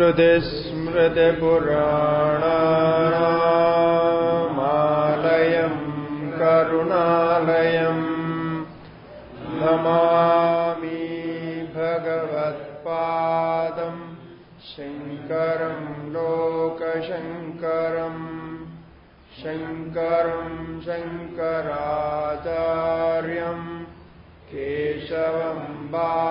श्रुतिस्मृतिपुराणामालयम् करुणालयम् नमामि भगवत्पादम् शङ्करम् लोकशङ्करम् शङ्करम् शङ्कराचार्यम् केशवम् बादरायणम्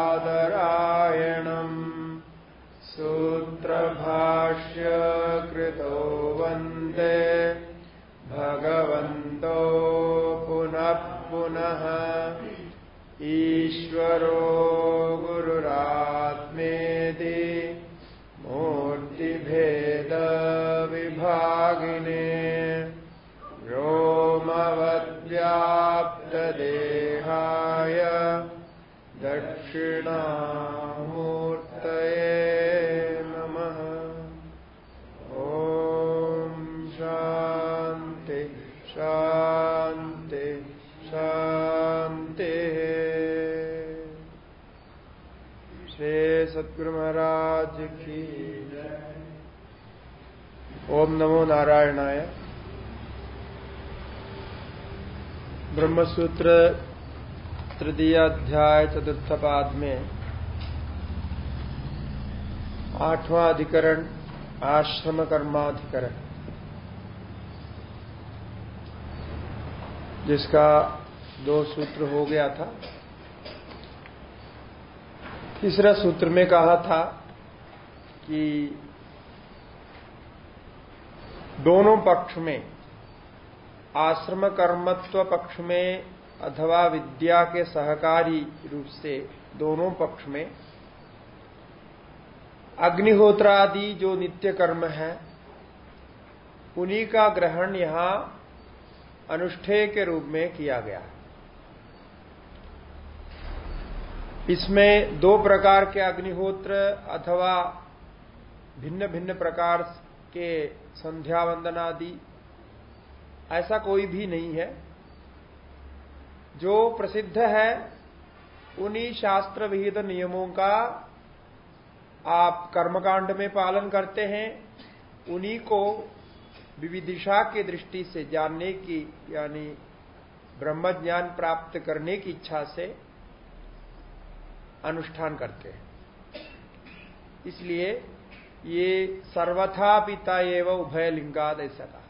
ओम नमो नारायणाय। ब्रह्मसूत्र तृतीय अध्याय चतुर्थ पाद में आठवां अधिकरण, आश्रम कर्माधिकरण, जिसका दो सूत्र हो गया था। तीसरा सूत्र में कहा था कि दोनों पक्ष में आश्रम कर्मत्व पक्ष में अथवा विद्या के सहकारी रूप से दोनों पक्ष में अग्निहोत्र आदि जो नित्य कर्म है, उन्हीं का ग्रहण यहाँ अनुष्ठेय के रूप में किया गया है। इसमें दो प्रकार के अग्निहोत्र अथवा भिन्न भिन्न प्रकार के संध्या वंदन आदि ऐसा कोई भी नहीं है। जो प्रसिद्ध है, उन्हीं शास्त्र विहित नियमों का आप कर्मकांड में पालन करते हैं। उन्हीं को विविदिशा की दृष्टि से जानने की, यानी ब्रह्म ज्ञान प्राप्त करने की इच्छा से अनुष्ठान करते हैं। इसलिए ये सर्वथा पिता एवं उभय लिंगाद ऐसा कहा।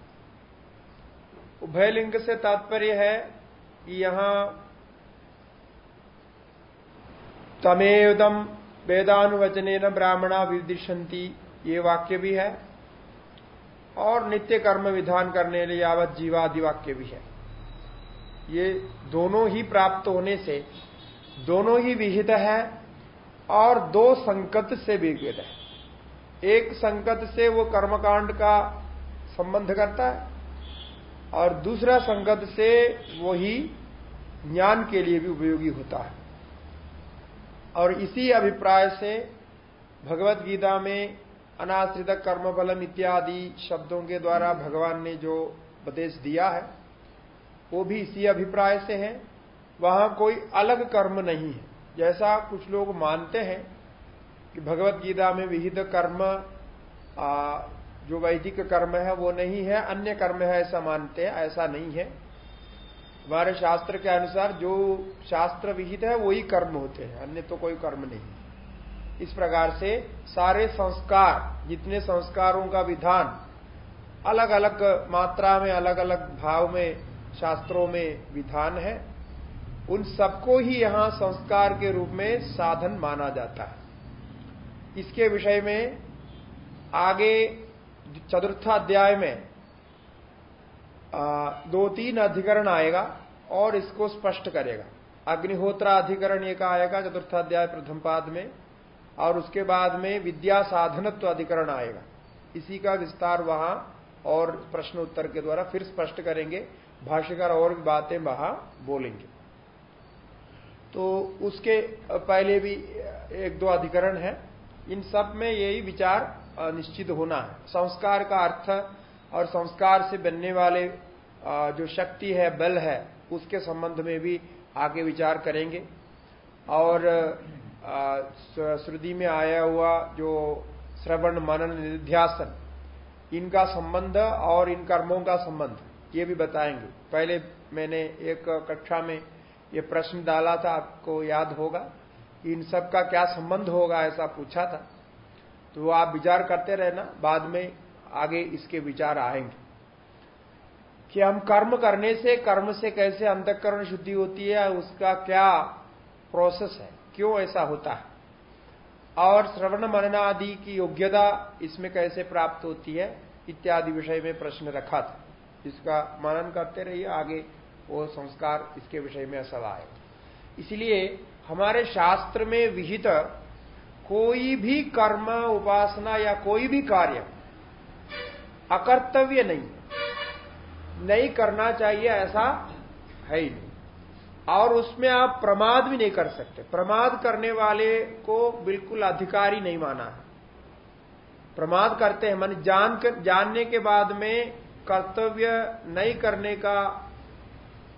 उभय लिंग से तात्पर्य है कि यहाँ तमेदम वेदानुवचने न ब्राह्मणा विदिशंति, ये वाक्य भी है, और नित्य कर्म विधान करने लिए यावत जीवादि वाक्य भी है। ये दोनों ही प्राप्त होने से, दोनों ही विहित है, और दो संकट से विहित है। एक संकट से वो कर्मकांड का संबंध करता है और दूसरा संगत से वही ज्ञान के लिए भी उपयोगी होता है। और इसी अभिप्राय से भगवत गीता में अनाश्रित कर्म बलम इत्यादि शब्दों के द्वारा भगवान ने जो उपदेश दिया है, वो भी इसी अभिप्राय से है। वहाँ कोई अलग कर्म नहीं है। जैसा कुछ लोग मानते हैं कि भगवत गीता में विहित कर्म आ, जो वैदिक कर्म है वो नहीं है अन्य कर्म है ऐसा मानते हैं ऐसा नहीं है। हमारे शास्त्र के अनुसार जो शास्त्र विहित है वही कर्म होते हैं अन्य तो कोई कर्म नहीं इस प्रकार से सारे संस्कार जितने संस्कारों का विधान अलग अलग मात्रा में अलग अलग भाव में शास्त्रों में विधान है उन सबको ही यहाँ संस्कार के रूप में साधन माना जाता है। इसके विषय में आगे चतुर्थ अध्याय में दो तीन अधिकरण आएगा और इसको स्पष्ट करेगा। अग्निहोत्रा अधिकरण एक आएगा, चतुर्थ अध्याय प्रथम पाद में, और उसके बाद में विद्या साधनत्व अधिकरण आएगा। इसी का विस्तार वहाँ और प्रश्न उत्तर के द्वारा फिर स्पष्ट करेंगे। भाष्यकार और भी बातें वहाँ बोलेंगे। तो उसके पहले भी एक दो अधिकरण है। इन सब में यही विचार निश्चित होना है। संस्कार का अर्थ और संस्कार से बनने वाले जो शक्ति है, बल है, उसके संबंध में भी आगे विचार करेंगे। और श्रुति में आया हुआ जो श्रवण, मनन, निध्यासन, इनका संबंध और इन कर्मों का संबंध, ये भी बताएँगे। पहले मैंने एक कक्षा में ये प्रश्न डाला था, आपको याद होगा। इन सब का क्या संबंध होगा ऐसा पूछा था। तो आप विचार करते रहना, बाद में आगे इसके विचार आएँगे। कि हम कर्म करने से, कर्म से कैसे अंतकरण शुद्धि होती है, उसका क्या प्रोसेस है, क्यों ऐसा होता है? और श्रवण मनन आदि की योग्यता इसमें कैसे प्राप्त होती है, इत्यादि विषय में प्रश्न रखा था। इसका मनन करते रहिए, आगे वो संस्कार इसके विषय में सब आए। इसलिए हमारे शास्त्र में विहित कोई भी कर्म, उपासना या कोई भी कार्य अकर्तव्य नहीं नहीं करना चाहिए ऐसा है ही नहीं। और उसमें आप प्रमाद भी नहीं कर सकते। प्रमाद करने वाले को बिल्कुल अधिकारी नहीं माना है। प्रमाद करते हैं, मान जान कर, जानने के बाद में कर्तव्य नहीं करने का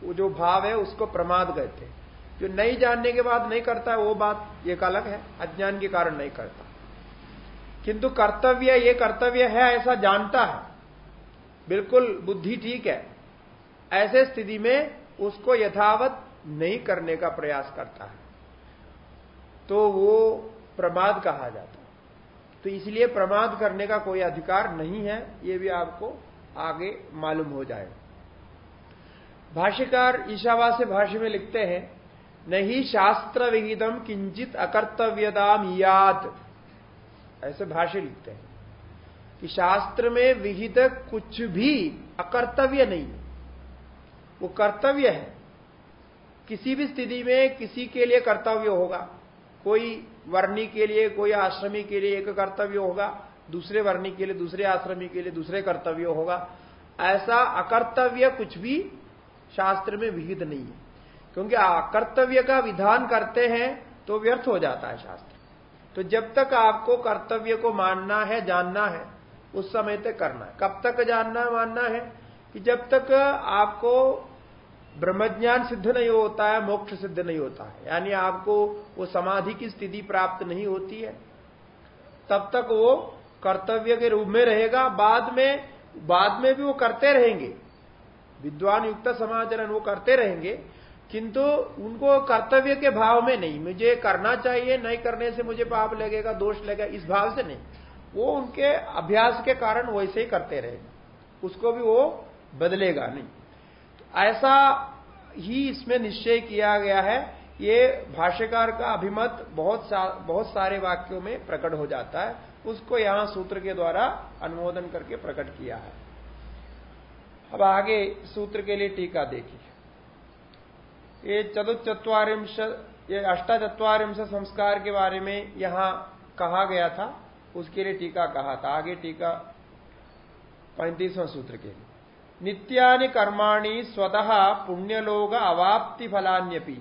जो भाव है, उसको प्रमाद कहते हैं। जो नहीं जानने के बाद नहीं करता है वो बात एक अलग है, अज्ञान के कारण नहीं करता। किंतु कर्तव्य ये कर्तव्य है, ऐसा जानता है। बिल्कुल बुद्धि ठीक है। ऐसे स्थिति में उसको यथावत नहीं करने का प्रयास करता है। तो वो प्रमाद कहा जाता है। तो इसलिए प्रमाद करने का कोई अधिकार नहीं है, ये भी आपको आगे मालूम हो जाएगा। भाष्यकार ईशावास्य भाष्य में लिखते हैं नहीं शास्त्र विहितम किंचित अकर्तव्यदाम याद ऐसे भाष्य लिखते हैं कि शास्त्र में विहित कुछ भी अकर्तव्य नहीं वो कर्तव्य है। किसी भी स्थिति में किसी के लिए कर्तव्य होगा। कोई वर्णी के लिए, कोई आश्रमी के लिए एक कर्तव्य होगा। दूसरे वर्णी के लिए, दूसरे आश्रमी के लिए दूसरे कर्तव्य होगा। ऐसा अकर्तव्य कुछ भी शास्त्र में विहित नहीं है। क्योंकि कर्तव्य का विधान करते हैं तो व्यर्थ हो जाता है शास्त्र। तो जब तक आपको कर्तव्य को मानना है, जानना है, उस समय तक करना है। कब तक जानना है मानना है? कि जब तक आपको ब्रह्मज्ञान सिद्ध नहीं होता है, मोक्ष सिद्ध नहीं होता है। यानी आपको वो समाधि की स्थिति प्राप्त नहीं होती है। तब तक वो कर्तव्य के रूप में रहेगा। बाद में बाद में भी वो करते रहेंगे। विद्वान युक्त समाचरण वो करते रहेंगे। किंतु उनको कर्तव्य के भाव में नहीं। मुझे करना चाहिए नहीं करने से मुझे पाप लगेगा दोष लगेगा इस भाव से नहीं। वो उनके अभ्यास के कारण वैसे ही करते रहेगा उसको भी वो बदलेगा नहीं। तो ऐसा ही इसमें निश्चय किया गया है ये भाष्यकार का अभिमत बहुत सा, बहुत सारे वाक्यों में प्रकट हो जाता है। उसको यहाँ सूत्र के द्वारा अनुमोदन करके प्रकट किया है। अब आगे सूत्र के लिए टीका देखिए। ये चतुर्चत्वारिंश ये अष्टाचत्वारिंश संस्कार के बारे में यहाँ कहा गया था, उसके लिए टीका कहा था। आगे टीका पैंतीसवां सूत्र के लिए। नित्यानि कर्माणि स्वतः पुण्यलोक अवाप्ति फलान्यपि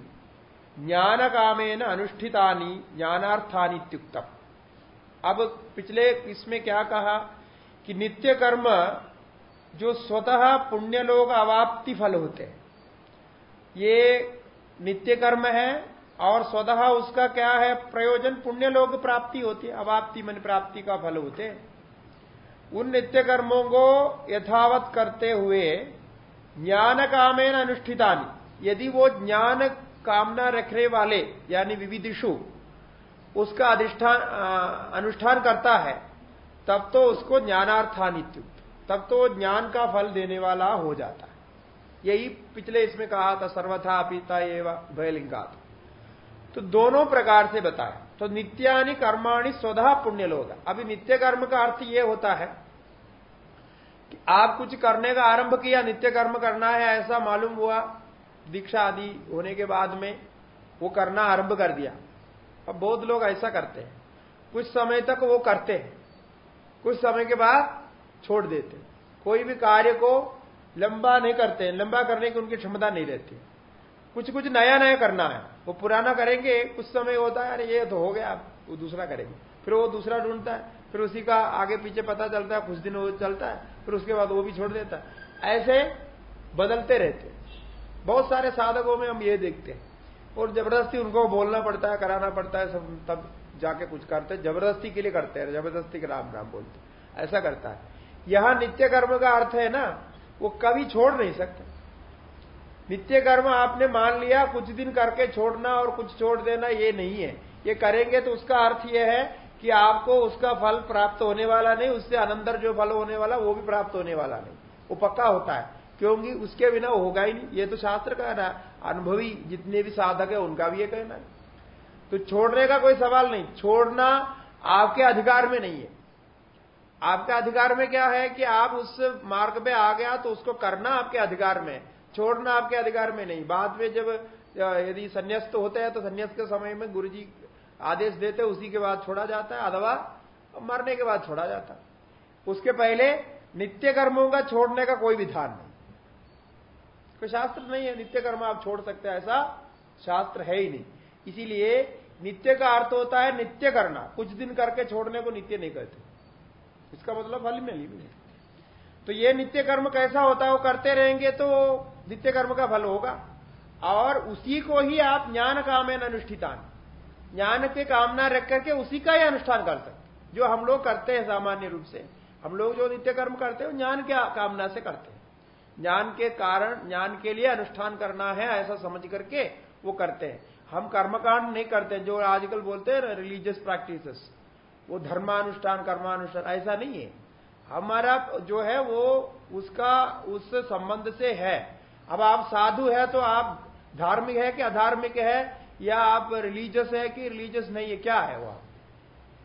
ज्ञान कामेन अनुष्ठितानि ज्ञानार्थानित्युक्तम अब पिछले इसमें क्या कहा कि नित्य कर्म जो स्वतः पुण्यलोक अवाप्ति फल होते हैं ये नित्य कर्म है और स्वतः उसका क्या है? प्रयोजन पुण्य लोग प्राप्ति होती है, अवाप्ति मन प्राप्ति का फल होते उन नित्य कर्मों को यथावत करते हुए ज्ञान कामेन अनुष्ठितानी, यदि वो ज्ञान कामना रखने वाले, यानी विविधिशु उसका अधिष्ठान अनुष्ठान करता है, तब तो उसको ज्ञानार्थानित्युक्त, तब तो ज्ञान का फल देने वाला हो जाता है। यही पिछले इसमें कहा था, सर्वथा पिता एवं भयलिंगात। तो दोनों प्रकार से बताया। तो नित्यानि कर्माणि स्वधा पुण्य लोग अभी नित्य कर्म का अर्थ यह होता है कि आप कुछ करने का आरंभ किया, नित्य कर्म करना है, ऐसा मालूम हुआ, दीक्षा आदि होने के बाद में वो करना आरंभ कर दिया। अब बहुत लोग ऐसा करते हैं। कुछ समय तक वो करते हैं। कुछ समय के बाद छोड़ देते कोई भी कार्य को लंबा नहीं करते, लंबा करने की उनकी क्षमता नहीं रहती। कुछ कुछ नया नया करना है। वो पुराना करेंगे, कुछ समय होता है, अरे ये तो हो गया वो दूसरा करेंगे। फिर वो दूसरा ढूंढता है, फिर उसी का आगे पीछे पता चलता है, कुछ दिन वो चलता है, फिर उसके बाद वो भी छोड़ देता है। ऐसे बदलते रहते बहुत सारे साधकों में हम ये देखते हैं। और ज़बरदस्ती उनको बोलना पड़ता है, कराना पड़ता है, सब, तब जाके कुछ करते ज़बरदस्ती के लिए करते हैं, ज़बरदस्ती के राम राम बोलते ऐसा करता है। यहाँ नित्य कर्म का अर्थ है ना वो कभी छोड़ नहीं सकते। नित्य कर्म आपने मान लिया, कुछ दिन करके छोड़ना और कुछ छोड़ देना ये नहीं है। ये करेंगे तो उसका अर्थ यह है कि आपको उसका फल प्राप्त होने वाला नहीं, उससे अनंतर जो फल होने वाला, वो भी प्राप्त होने वाला नहीं। वो पक्का होता है। क्योंकि उसके बिना होगा ही नहीं। ये तो शास्त्र का है, अनुभवी जितने भी साधक है, उनका भी ये कहना है। तो छोड़ने का कोई सवाल नहीं। छोड़ना आपके अधिकार में नहीं है। आपके अधिकार में क्या है कि आप उस मार्ग पे आ गया तो उसको करना आपके अधिकार में, छोड़ना आपके अधिकार में नहीं। बाद में जब यदि संन्यास्त होते हैं तो संन्यास के समय में गुरु जी आदेश देते, उसी के बाद छोड़ा जाता है, अथवा मरने के बाद छोड़ा जाता उसके पहले नित्य कर्मों का छोड़ने का कोई विधान नहीं। कोई शास्त्र नहीं है, नित्य कर्म आप छोड़ सकते हैं, ऐसा शास्त्र है ही नहीं। इसीलिए नित्य का अर्थ होता है नित्य करना। कुछ दिन करके छोड़ने को नित्य नहीं कहते। इसका मतलब फल में नहीं तो ये नित्य कर्म कैसा होता है, वो करते रहेंगे तो नित्य कर्म का फल होगा। और उसी को ही आप ज्ञान कामेन अनुष्ठितान। ज्ञान के कामना रख करके उसी का ही अनुष्ठान कर सकते जो हम लोग करते हैं सामान्य रूप से। हम लोग जो नित्य कर्म करते हैं ज्ञान के कामना से करते हैं। ज्ञान के कारण, ज्ञान के लिए अनुष्ठान करना है, ऐसा समझ करके वो करते हैं। हम कर्मकांड नहीं करते जो आजकल बोलते हैं रिलीजियस प्रैक्टिसेस वो धर्मानुष्ठान, कर्मानुष्ठान, ऐसा नहीं है। हमारा जो है वो उसका, उस संबंध से है। अब आप साधु है तो आप धार्मिक है कि अधार्मिक है, या आप रिलीजियस है कि रिलीजियस नहीं है? क्या है वह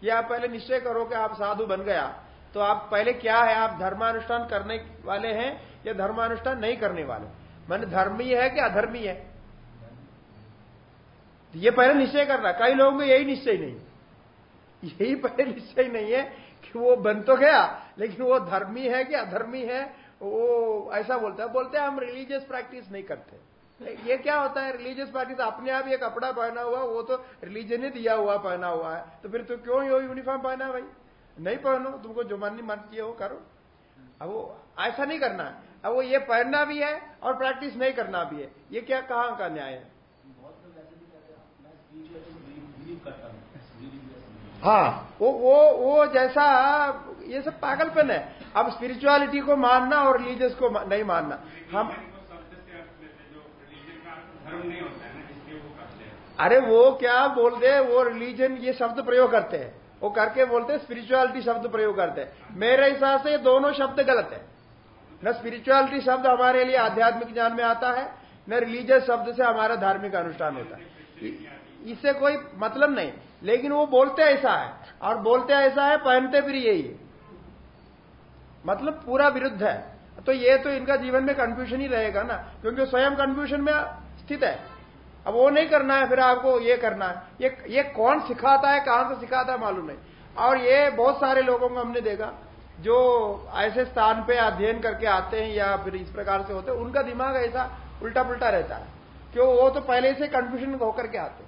या आप पहले निश्चय करो कि आप साधु बन गया। तो आप पहले क्या है? आप धर्मानुष्ठान करने वाले हैं या धर्मानुष्ठान नहीं करने वाले? मन धर्मी है कि अधर्मी है? ये पहले निश्चय करना कई लोगों को यही निश्चय नहीं। यही पहले निश्चय नहीं है कि वो बन तो गया, लेकिन वो धर्मी है कि अधर्मी है, वो ऐसा बोलता है। बोलते हैं, हम रिलीजियस प्रैक्टिस नहीं करते। ये क्या होता है? रिलीजियस प्रैक्टिस अपने आप ये कपड़ा पहना हुआ, वो तो रिलीजन ही दिया हुआ पहना हुआ है। तो फिर तो क्यों यो यूनिफॉर्म पहना भाई? नहीं पहनो, तुमको जो मन नहीं मन किए हो करो। अब वो ऐसा नहीं करना है। अब वो ये पहनना भी है और प्रैक्टिस नहीं करना भी है। ये क्या, कहाँ का न्याय है? हाँ। वो वो वो जैसा, ये सब पागलपन है। अब स्पिरिचुअलिटी को मानना और रिलीजियस को नहीं मानना। हम अरे वो क्या बोल दे, वो रिलीजन ये शब्द प्रयोग करते हैं। वो करके बोलते हैं स्पिरिचुअलिटी शब्द प्रयोग करते हैं। मेरे हिसाब से दोनों शब्द गलत है। न स्पिरिचुअलिटी शब्द हमारे लिए आध्यात्मिक ज्ञान में आता है, न रिलीजियस शब्द से हमारा धार्मिक अनुष्ठान होता है। इससे कोई मतलब नहीं। लेकिन वो बोलते ऐसा है। और बोलते ऐसा है, पहनते फिर यही है मतलब पूरा विरुद्ध है। तो ये तो इनका जीवन में कंफ्यूजन ही रहेगा ना, क्योंकि स्वयं कंफ्यूजन में स्थित है। अब वो नहीं करना है, फिर आपको ये करना है। ये ये कौन सिखाता है, कहाँ से सिखाता है मालूम नहीं। और ये बहुत सारे लोगों को हमने देखा, जो ऐसे स्थान पे अध्ययन करके आते हैं या फिर इस प्रकार से होते हैं, उनका दिमाग ऐसा उल्टा पुल्टा रहता है। क्यों? वो तो पहले से कंफ्यूजन होकर के आते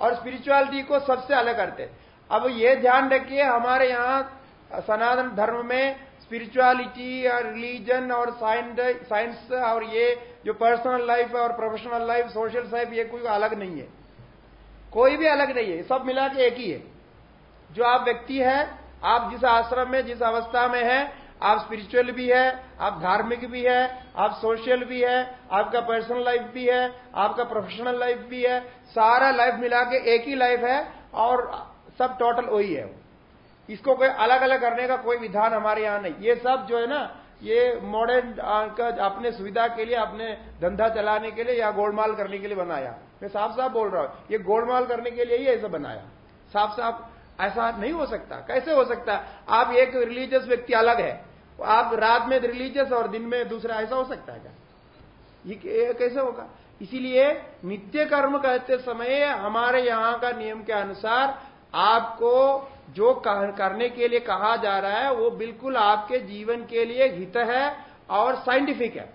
और स्पिरिचुअलिटी को सबसे अलग करते अब ये ध्यान रखिए, हमारे यहाँ सनातन धर्म में स्पिरिचुअलिटी और रिलीजन और साइंस और ये जो पर्सनल लाइफ और प्रोफेशनल लाइफ सोशल लाइफ ये कोई अलग नहीं है। कोई भी अलग नहीं है सब मिला के एक ही है। जो आप व्यक्ति है, आप जिस आश्रम में, जिस अवस्था में है आप स्पिरिचुअल भी है, आप धार्मिक भी है, आप सोशल भी है, आपका पर्सनल लाइफ भी है, आपका प्रोफेशनल लाइफ भी है, सारा लाइफ मिला के एक ही लाइफ है और सब टोटल वही है। इसको कोई अलग अलग करने का कोई विधान हमारे यहाँ नहीं। ये सब जो है ना, ये मॉडर्न का अपने सुविधा के लिए, अपने धंधा चलाने के लिए या गोलमाल करने के लिए बनाया। मैं साफ़ साफ़ बोल रहा हूँ, ये गोलमाल करने के लिए ही ऐसा बनाया। साफ़ साफ़ ऐसा नहीं हो सकता। कैसे हो सकता? आप एक रिलीजियस व्यक्ति अलग है। आप रात में रिलीजियस और दिन में दूसरा ऐसा हो सकता है क्या? ये कैसे होगा? इसीलिए नित्य कर्म कहते समय हमारे यहाँ का नियम के अनुसार आपको जो करने के लिए कहा जा रहा है, वो बिल्कुल आपके जीवन के लिए हित है और साइंटिफिक है।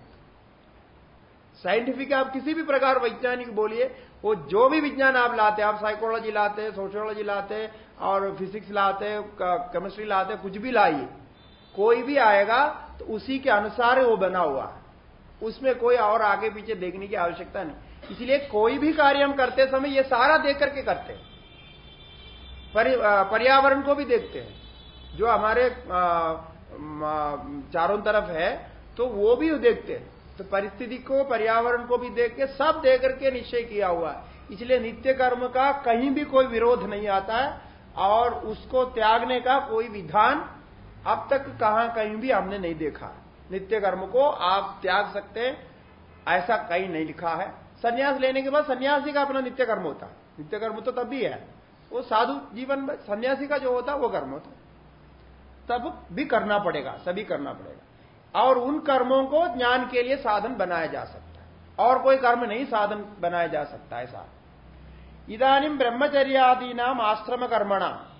साइंटिफिक आप किसी भी प्रकार वैज्ञानिक बोलिए, वो जो भी विज्ञान आप लाते हैं, आप साइकोलॉजी लाते हैं सोशियोलॉजी लाते हैं, और फिजिक्स लाते हैं केमिस्ट्री लाते हैं, कुछ भी लाइए कोई भी आएगा तो उसी के अनुसार वो बना हुआ है। उसमें कोई और आगे पीछे देखने की आवश्यकता नहीं। इसलिए कोई भी कार्य हम करते समय ये सारा देख करके करते हैं। पर्यावरण को भी देखते हैं। जो हमारे चारों तरफ़ है तो वो भी देखते हैं। तो परिस्थिति को, पर्यावरण को भी देख के सब देख करके निश्चय किया हुआ है। इसलिए नित्य कर्म का कहीं भी कोई विरोध नहीं आता है और उसको त्यागने का कोई विधान अब तक कहा कहीं भी हमने नहीं देखा। नित्य कर्म को आप त्याग सकते ऐसा कहीं नहीं लिखा है। सन्यास लेने के बाद सन्यासी का अपना नित्य कर्म होता है। नित्य कर्म तो तब भी है। वो साधु जीवन में सन्यासी का जो होता है, वो कर्म होता तब भी करना पड़ेगा, सभी करना पड़ेगा। और उन कर्मों को ज्ञान के लिए साधन बनाया जा सकता है। और कोई कर्म नहीं, साधन बनाया जा सकता ऐसा। इधानी ब्रह्मचर्यादी नाम आश्रम कर्मणा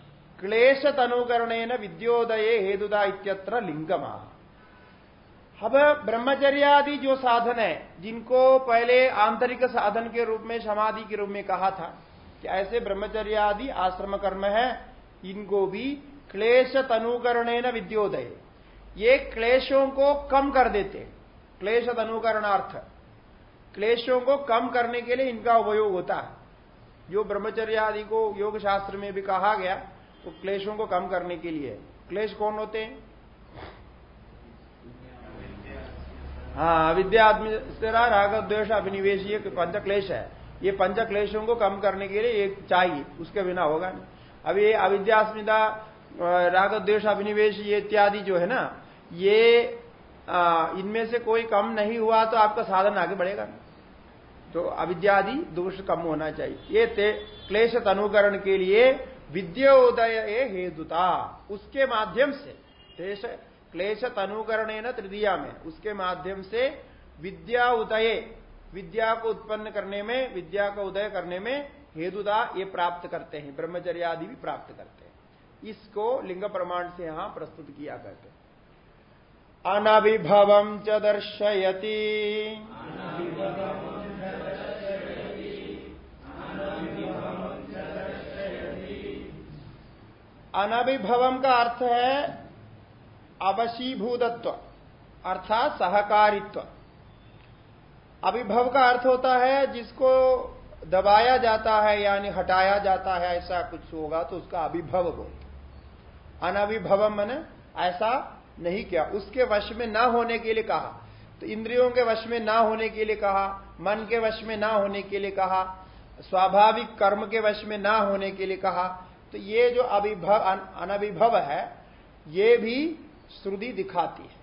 क्लेश तनुकरण विद्योदय हेदुदा इत्यत्र लिंगमा अब ब्रह्मचर्यादि जो साधन है, जिनको पहले आंतरिक साधन के रूप में, समाधि के रूप में कहा था, कि ऐसे ब्रह्मचर्यादि आश्रम कर्म है, इनको भी क्लेश तनुकरण विद्योदय। ये क्लेशों को कम कर देते क्लेश तनुकरणार्थ क्लेशों को कम करने के लिए इनका उपयोग होता है। जो ब्रह्मचर्य आदि को योग शास्त्र में भी कहा गया तो क्लेशों को कम करने के लिए। क्लेश कौन होते हैं? हाँ अविद्या आदमी राग, द्वेष, अभिनिवेश, ये पंच क्लेश है। ये पंच क्लेशों को कम करने के लिए एक चाहिए, उसके बिना होगा नहीं। अब ये अविद्यास्मिता राग, द्वेष, अभिनिवेश, ये इत्यादि जो है ना, ये इनमें से कोई कम नहीं हुआ तो आपका साधन आगे बढ़ेगा तो अविद्यादि दोष कम होना चाहिए। ये क्लेश तनुकरण के लिए विद्योदय हेतुता। उसके माध्यम से, क्लेश तनुकरण तृतीया में उसके माध्यम से विद्या उदय। विद्या को उत्पन्न करने में, विद्या का उदय करने में हेतुता ये प्राप्त करते हैं ब्रह्मचर्य आदि भी प्राप्त करते हैं। इसको लिंग प्रमाण से यहाँ प्रस्तुत किया करते अनभिभव च दर्शयती। अनभिभवम का अर्थ है अवशीभूतत्व, अर्थात सहकारित्व। अभिभव का अर्थ होता है जिसको दबाया जाता है यानी हटाया जाता है, ऐसा कुछ होगा तो उसका अभिभव बोलते अनभिभव मैंने ऐसा नहीं किया। उसके वश में ना होने के लिए कहा। तो इंद्रियों के वश में ना होने के लिए कहा, मन के वश में ना होने के लिए कहा, स्वाभाविक कर्म के वश में ना होने के लिए कहा तो ये जो अभिभव अनभिभव है, ये भी श्रुति दिखाती है।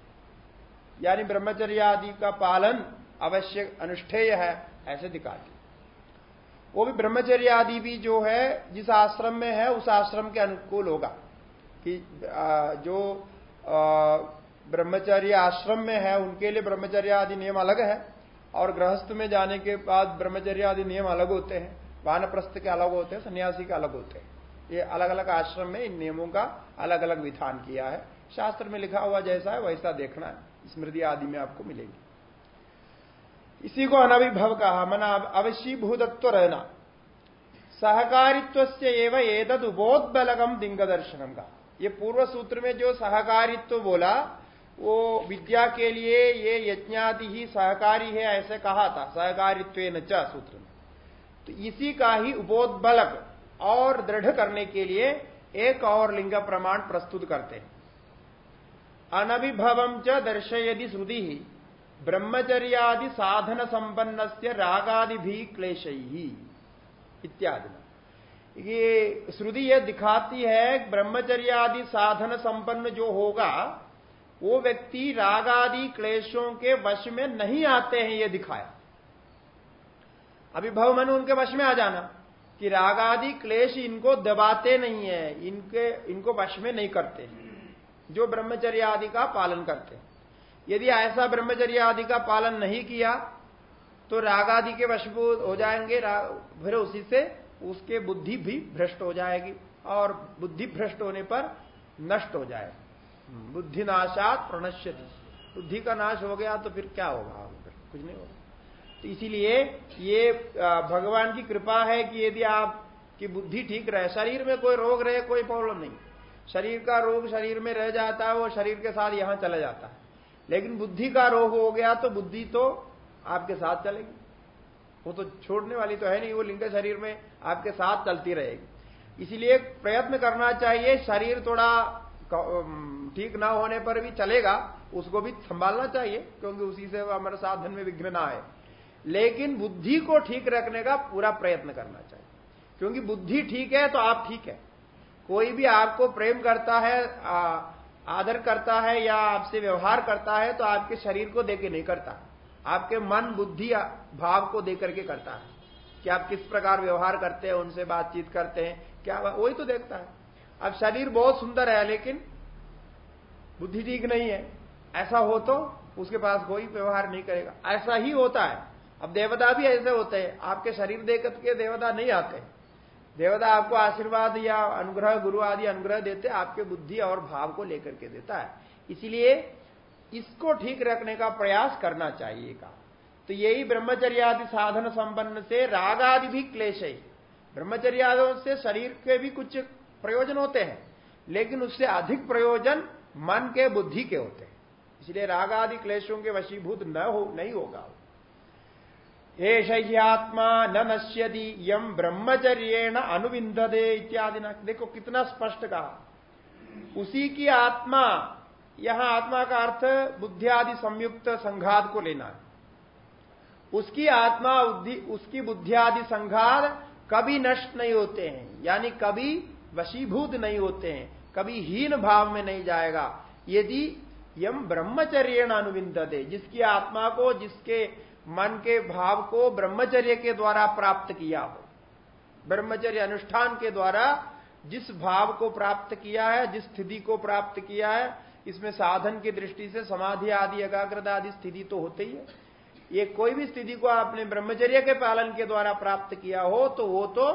यानी ब्रह्मचर्य आदि का पालन अवश्य अनुष्ठेय है, ऐसे दिखाती वो भी ब्रह्मचर्य आदि भी जो है, जिस आश्रम में है, उस आश्रम के अनुकूल होगा कि जो ब्रह्मचर्य आश्रम में है, उनके लिए ब्रह्मचर्य आदि नियम अलग है, और गृहस्थ में जाने के बाद ब्रह्मचर्य आदि नियम अलग होते हैं, वानप्रस्थ के अलग होते हैं, सन्यासी के अलग होते हैं। ये अलग अलग आश्रम में इन नियमों का अलग अलग विधान किया है। शास्त्र में लिखा हुआ जैसा है, वैसा देखना है स्मृति आदि में आपको मिलेगी। इसी को अनभिभव कहा, मना अवश्य भूतत्व रहना। सहकारित्व से एवं एदद उबोधबलगम दिंग दर्शनम का ये पूर्व सूत्र में जो सहकारित्व बोला, वो विद्या के लिए ये यज्ञादि ही सहकारी है, ऐसे कहा था, सहकारित्व न सूत्र में। तो इसी का ही उपोदबलक और दृढ़ करने के लिए एक और लिंग प्रमाण प्रस्तुत करते हैं। अनभिभवम च दर्शयदि श्रुति ही ब्रह्मचर्यादि साधन संपन्न से रागादि भी क्लेश इत्यादि। ये श्रुति यह दिखाती है, ब्रह्मचर्यादि साधन संपन्न जो होगा, वो व्यक्ति रागादि क्लेशों के वश में नहीं आते हैं, ये दिखाया। अभिभव मन उनके वश में आ जाना। कि रागादि क्लेश इनको दबाते नहीं है, इनके, इनको वश में नहीं करते जो ब्रह्मचर्य आदि का पालन करते यदि ऐसा ब्रह्मचर्य आदि का पालन नहीं किया तो रागादि के वशभूत हो जाएँगे फिर उसी से उसके बुद्धि भी भ्रष्ट हो जाएगी, और बुद्धि भ्रष्ट होने पर नष्ट हो जाएगा बुद्धि नाशात बुद्धि का नाश हो गया तो फिर क्या होगा? कुछ नहीं होगा। तो इसीलिए ये भगवान की कृपा है कि यदि आपकी बुद्धि ठीक रहे, शरीर में कोई रोग रहे, कोई प्रॉब्लम नहीं। शरीर का रोग शरीर में रह जाता है, वो शरीर के साथ यहाँ चला जाता है। लेकिन बुद्धि का रोग हो गया तो बुद्धि तो आपके साथ चलेगी। वो तो छोड़ने वाली तो है नहीं, वो लिंग शरीर में आपके साथ चलती रहेगी। इसीलिए प्रयत्न करना चाहिए, शरीर थोड़ा ठीक ना होने पर भी चलेगा, उसको भी संभालना चाहिए, क्योंकि उसी से हमारे साधन में विघ्न ना आए। लेकिन बुद्धि को ठीक रखने का पूरा प्रयत्न करना चाहिए। क्योंकि बुद्धि ठीक है तो आप ठीक है। कोई भी आपको प्रेम करता है आदर करता है या आपसे व्यवहार करता है तो आपके शरीर को देके नहीं करता। आपके मन, बुद्धि भाव को देकर के करता है। कि आप किस प्रकार व्यवहार करते हैं, उनसे बातचीत करते हैं, क्या वही तो देखता है। अब शरीर बहुत सुंदर है, लेकिन बुद्धि ठीक नहीं है। ऐसा हो तो उसके पास कोई व्यवहार नहीं करेगा। ऐसा ही होता है। अब देवता भी ऐसे होते हैं। आपके शरीर देख के देवता नहीं आते। देवता आपको आशीर्वाद या अनुग्रह, गुरु आदि अनुग्रह देते, आपके बुद्धि और भाव को लेकर के देता है। इसलिए इसको ठीक रखने का प्रयास करना चाहिए का तो यही ब्रह्मचर्यादि साधन संपन्न से राग आदि भी क्लेश है। ब्रह्मचर्यादों से शरीर के भी कुछ प्रयोजन होते हैं, लेकिन उससे अधिक प्रयोजन मन के बुद्धि के होते हैं। इसलिए राग आदि क्लेशों के वशीभूत न हो, नहीं होगा। आत्मा न नश्यति यम ब्रह्मचर्येण अनुविंददे इत्यादि न देखो कितना स्पष्ट कहा। उसी की आत्मा, यहाँ आत्मा का अर्थ बुद्धि आदि संयुक्त संघात को लेना है। उसकी आत्मा उसकी बुद्धि आदि संघात कभी नष्ट नहीं होते हैं, यानी कभी वशीभूत नहीं होते हैं, कभी हीन भाव में नहीं जाएगा। यदि यम ब्रह्मचर्य अनुविंदते जिसकी आत्मा को, जिसके मन के भाव को ब्रह्मचर्य के द्वारा प्राप्त किया हो। ब्रह्मचर्य अनुष्ठान के द्वारा जिस भाव को प्राप्त किया है, जिस स्थिति को प्राप्त किया है, इसमें साधन की दृष्टि से, समाधि आदि, एकाग्रता आदि स्थिति तो होते ही है। ये कोई भी स्थिति को आपने ब्रह्मचर्य के पालन के द्वारा प्राप्त किया हो तो वो तो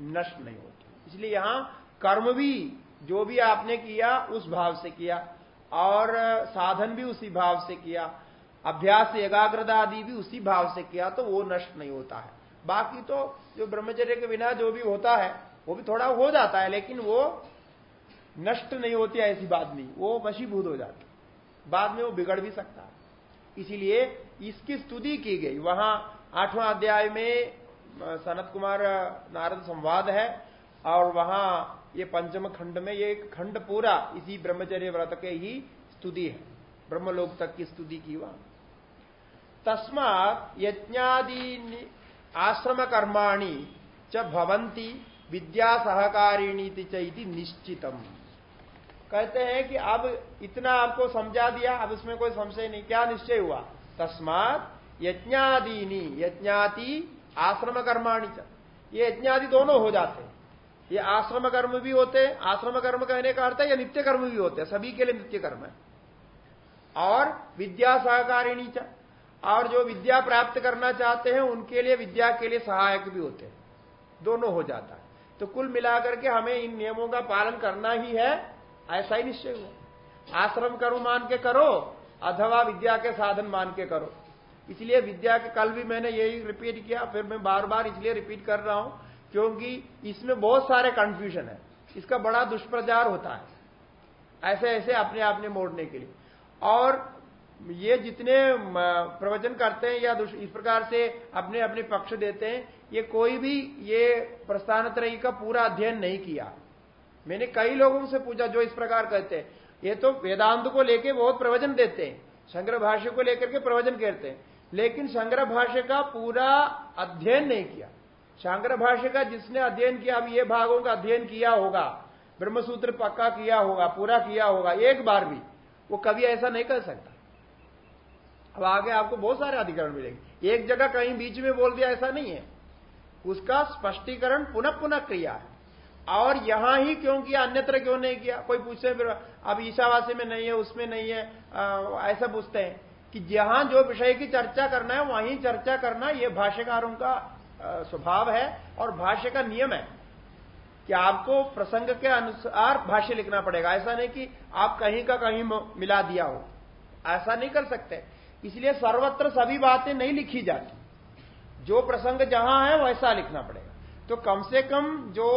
नष्ट नहीं होती। इसलिए यहाँ कर्म भी, जो भी आपने किया, उस भाव से किया, और साधन भी उसी भाव से किया। अभ्यास एकाग्रता आदि भी उसी भाव से किया तो वो नष्ट नहीं होता है। बाकी तो जो ब्रह्मचर्य के बिना जो भी होता है, वो भी थोड़ा हो जाता है, लेकिन वो नष्ट नहीं होती, ऐसी बात नहीं। वो वशीभूत हो जाती बाद में वो बिगड़ भी सकता है। इसीलिए इसकी स्तुति की गई। वहाँ आठवां अध्याय में सनत कुमार नारद संवाद है, और वहाँ ये पंचम खंड में ये खंड पूरा इसी ब्रह्मचर्य व्रत के ही स्तुति है। ब्रह्मलोक तक की स्तुति की वहाँ। तस्मात यज्ञादि आश्रम कर्माणी च भवंती विद्या सहकारिणी चैति निश्चितम। कहते हैं कि अब इतना आपको समझा दिया, अब इसमें कोई संशय नहीं। क्या निश्चय हुआ? तस्मात यज्ञादीनी, यज्ञाति आश्रम कर्माणी च। ये यज्ञादि दोनों हो जाते हैं। ये आश्रम कर्म भी होते हैं आश्रम कर्म कहने का अर्थ है, या नित्य कर्म भी होते हैं। सभी के लिए नित्य कर्म है। और विद्या सहकारिणी च। और जो विद्या प्राप्त करना चाहते हैं, उनके लिए विद्या के लिए सहायक भी होते हैं। दोनों हो जाता है। तो कुल मिलाकर के हमें इन नियमों का पालन करना ही है, ऐसा ही निश्चय हुआ। आश्रम कर्म मान के करो, अथवा विद्या के साधन मान के करो। इसलिए विद्या के, कल भी मैंने यही रिपीट किया, फिर मैं बार बार इसलिए रिपीट कर रहा हूँ, क्योंकि इसमें बहुत सारे कंफ्यूजन है। इसका बड़ा दुष्प्रचार होता है। ऐसे ऐसे अपने आपने मोड़ने के लिए। और ये जितने प्रवचन करते हैं या इस प्रकार से अपने अपने पक्ष देते हैं, ये कोई भी ये प्रस्थान त्रयी का पूरा अध्ययन नहीं किया। मैंने कई लोगों से पूछा जो इस प्रकार कहते हैं। ये तो वेदांत को लेके बहुत प्रवचन देते हैं, संग्रह भाष्य को लेकर के प्रवचन करते हैं, लेकिन संग्रह भाष्य का पूरा अध्ययन नहीं किया। संग्रह भाष्य का जिसने अध्ययन किया, अब ये भागों का अध्ययन किया होगा, ब्रह्मसूत्र पक्का किया होगा, पूरा किया होगा, एक बार भी, वो कभी ऐसा नहीं कर सकता। अब आगे आपको बहुत सारे अधिकरण मिलेंगे। एक जगह कहीं बीच में बोल दिया, ऐसा नहीं है। उसका स्पष्टीकरण पुनः पुनः क्रिया है। और यहाँ ही क्यों किया, अन्यत्र क्यों नहीं किया? कोई पूछते फिर अब ईशावासी में नहीं है, उसमें नहीं है ऐसा पूछते हैं कि जहाँ जो विषय की चर्चा करना है, वहीं चर्चा करना यह भाष्यकारों का स्वभाव है और भाष्य का नियम है। कि आपको प्रसंग के अनुसार भाष्य लिखना पड़ेगा। ऐसा नहीं कि आप कहीं का कहीं मिला दिया हो। ऐसा नहीं कर सकते। इसलिए सर्वत्र सभी बातें नहीं लिखी जाती। जो प्रसंग जहाँ है, वैसा लिखना पड़ेगा। तो कम से कम जो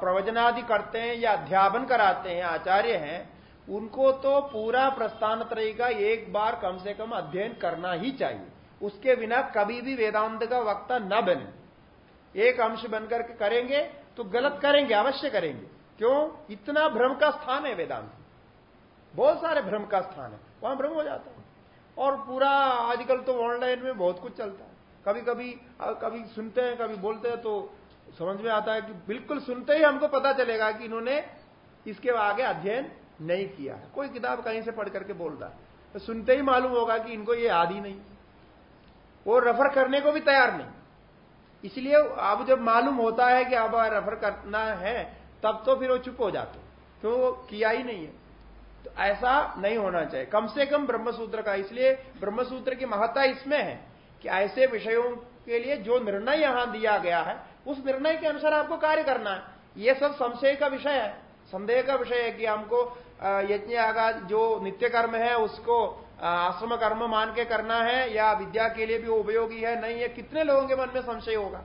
प्रवचनादि करते हैं या अध्यापन कराते हैं, आचार्य हैं, उनको तो पूरा प्रस्थान त्रय का एक बार कम से कम अध्ययन करना ही चाहिए। उसके बिना कभी भी वेदांत का वक्ता न बने। एक अंश बनकर के करेंगे तो गलत करेंगे, अवश्य करेंगे। क्यों? इतना भ्रम का स्थान है वेदांत। बहुत सारे भ्रम का स्थान है। वहाँ भ्रम हो जाता है। और पूरा आजकल तो ऑनलाइन में बहुत कुछ चलता है। कभी कभी कभी सुनते हैं, कभी बोलते हैं तो समझ में आता है कि बिल्कुल सुनते ही हमको पता चलेगा कि इन्होंने इसके आगे अध्ययन नहीं किया है। कोई किताब कहीं से पढ़ करके बोल रहा है। तो सुनते ही मालूम होगा कि इनको ये आदि नहीं वो रेफर करने को भी तैयार नहीं इसलिए अब जब मालूम होता है कि अब रेफर करना है, तब तो फिर वो चुप हो जाते क्यों वो किया ही नहीं है। तो ऐसा नहीं होना चाहिए। कम से कम ब्रह्मसूत्र का, इसलिए ब्रह्मसूत्र की महत्ता इसमें है कि ऐसे विषयों के लिए जो निर्णय यहाँ दिया गया है, उस निर्णय के अनुसार आपको कार्य करना है। यह सब संशय का विषय है। संदेह का विषय है कि हमको यज्ञ आगा जो नित्य कर्म है, उसको आश्रम कर्म मान के करना है, या विद्या के लिए भी उपयोगी है, नहीं है, कितने लोगों के मन में संशय होगा?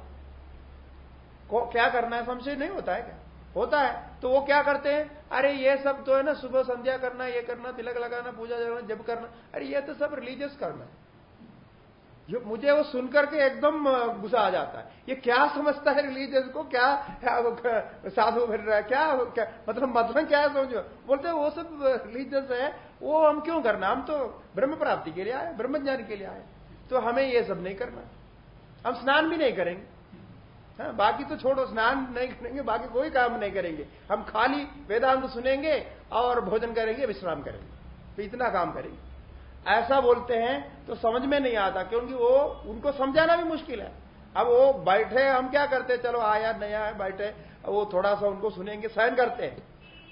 क्या करना है? संशय नहीं होता है क्या? होता है तो वो क्या करते हैं? अरे ये सब तो है ना सुबह संध्या करना ये करना तिलक लगाना पूजा करना जब करना। अरे ये तो सब रिलीजियस कर्म है। जो मुझे वो सुनकर के एकदम गुस्सा आ जाता है। ये क्या समझता है रिलीजियस को? क्या, साधु फिर रहा है? क्या, क्या मतलब मतलब क्या है समझो? बोलते वो सब रिलीजियस है। वो हम क्यों करना? हम तो ब्रह्म प्राप्ति के लिए आए ब्रह्म ज्ञान के लिए आए। तो हमें ये सब नहीं करना। हम स्नान भी नहीं करेंगे। बाकी तो छोड़ो, स्नान नहीं करेंगे, बाकी कोई काम नहीं करेंगे। हम खाली वेदांत सुनेंगे और भोजन करेंगे, विश्राम करेंगे। तो इतना काम करेंगे। ऐसा बोलते हैं तो समझ में नहीं आता, क्योंकि वो, उनको समझाना भी मुश्किल है। अब वो बैठे, हम क्या करते, चलो आया नया है, बैठे, वो थोड़ा सा उनको सुनेंगे, सहन करते हैं।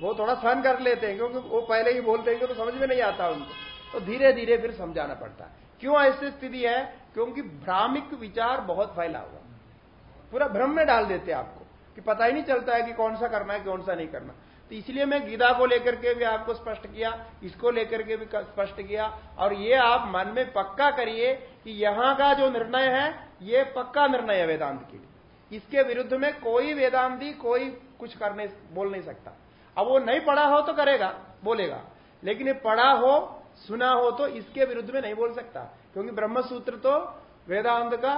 वो थोड़ा सहन कर लेते हैं, क्योंकि वो पहले ही बोल देंगे तो समझ में नहीं आता उनको। तो धीरे धीरे फिर समझाना पड़ता है। क्यों ऐसी स्थिति है? क्योंकि भ्रामिक विचार बहुत फैला हुआ पूरा भ्रम में डाल देते आपको कि पता ही नहीं चलता है कि कौन सा करना है, कौन सा नहीं करना। तो इसलिए मैं गीता को लेकर के भी आपको स्पष्ट किया, इसको लेकर के भी स्पष्ट किया, और ये आप मन में पक्का करिए कि यहाँ का जो निर्णय है, ये पक्का निर्णय है वेदांत के लिए। इसके विरुद्ध में कोई वेदांती कोई कुछ करने, बोल नहीं सकता। अब वो नहीं पढ़ा हो तो करेगा, बोलेगा। लेकिन ये पढ़ा हो, सुना हो तो इसके विरुद्ध में नहीं बोल सकता। क्योंकि ब्रह्म सूत्र तो वेदांत का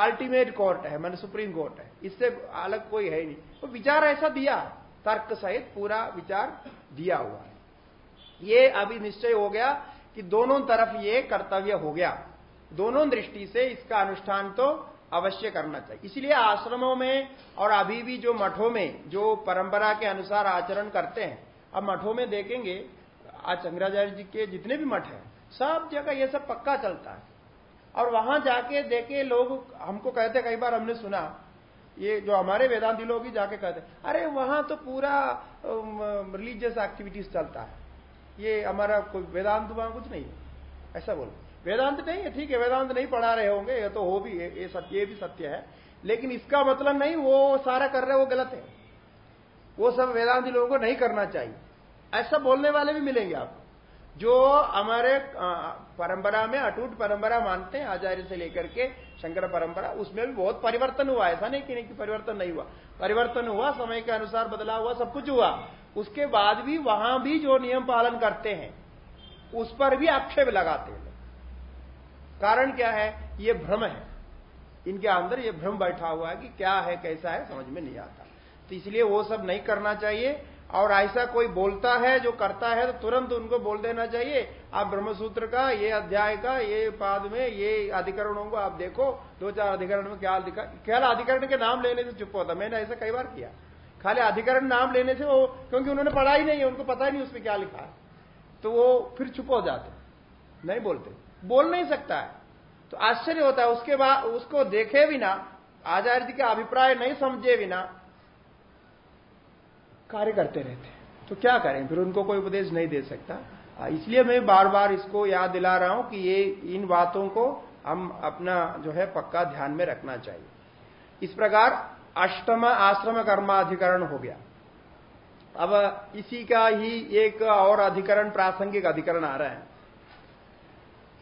अल्टीमेट कोर्ट है, मान सुप्रीम कोर्ट है। इससे अलग कोई है नहीं। वो विचार ऐसा दिया, तर्क सहित पूरा विचार दिया हुआ है। ये अभी निश्चय हो गया कि दोनों तरफ़ ये कर्तव्य हो गया। दोनों दृष्टि से इसका अनुष्ठान तो अवश्य करना चाहिए। इसलिए आश्रमों में और अभी भी जो मठों में जो परंपरा के अनुसार आचरण करते हैं, अब मठों में देखेंगे, आज शंकराचार्य जी के जितने भी मठ हैं, सब जगह ये सब पक्का चलता है। और वहाँ जाके देखे लोग हमको कहते, कई बार हमने सुना, ये जो हमारे वेदांति लोग ही जाके कहते, अरे, वहाँ तो पूरा रिलीजियस एक्टिविटीज़ चलता है। ये हमारा कोई वेदांत वहाँ कुछ नहीं है। ऐसा बोलो, वेदांत नहीं है, ठीक है, वेदांत नहीं पढ़ा रहे होंगे, ये तो हो भी, ये सत्य, ये भी सत्य है। लेकिन इसका मतलब नहीं, वो सारा कर रहे वो गलत है। वो सब वेदांति लोगों को नहीं करना चाहिए। ऐसा बोलने वाले भी मिलेंगे आपको। जो हमारे परंपरा में, अटूट परंपरा मानते हैं, आचार्य से लेकर के शंकर परंपरा, उसमें भी बहुत परिवर्तन हुआ, ऐसा नहीं कि नहीं कि परिवर्तन नहीं हुआ। परिवर्तन हुआ, समय के अनुसार बदलाव हुआ, सब कुछ हुआ। उसके बाद भी वहाँ भी जो नियम पालन करते हैं, उस पर भी आक्षेप लगाते हैं। कारण क्या है? ये भ्रम है। इनके अंदर ये भ्रम बैठा हुआ है कि क्या है, कैसा है, समझ में नहीं आता। तो इसलिए वो सब नहीं करना चाहिए। और ऐसा कोई बोलता है जो करता है तो तुरंत उनको बोल देना चाहिए। आप ब्रह्मसूत्र का, ये अध्याय का, ये पाद में, ये अधिकरणों को आप देखो दो चार अधिकरण में क्या ख्याल अधिकरण के नाम लेने से चुप होता। मैंने ऐसा कई बार किया। खाली अधिकरण नाम लेने से वो, क्योंकि उन्होंने पढ़ा ही नहीं है उनको पता ही नहीं उसमें क्या लिखा है। तो वो फिर चुप हो जाते। नहीं बोलते। बोल नहीं सकता है। तो आश्चर्य होता है। उसके बाद, उसको देखे बिना, आचार्य जी का अभिप्राय नहीं समझे बिना कार्य करते रहते हैं। तो क्या करें? फिर उनको कोई उपदेश नहीं दे सकता। इसलिए मैं बार बार इसको याद दिला रहा हूँ कि ये, इन बातों को हम अपना जो है पक्का ध्यान में रखना चाहिए। इस प्रकार अष्टम आश्रम कर्माधिकरण हो गया। अब इसी का ही एक और अधिकरण, प्रासंगिक अधिकरण आ रहा है।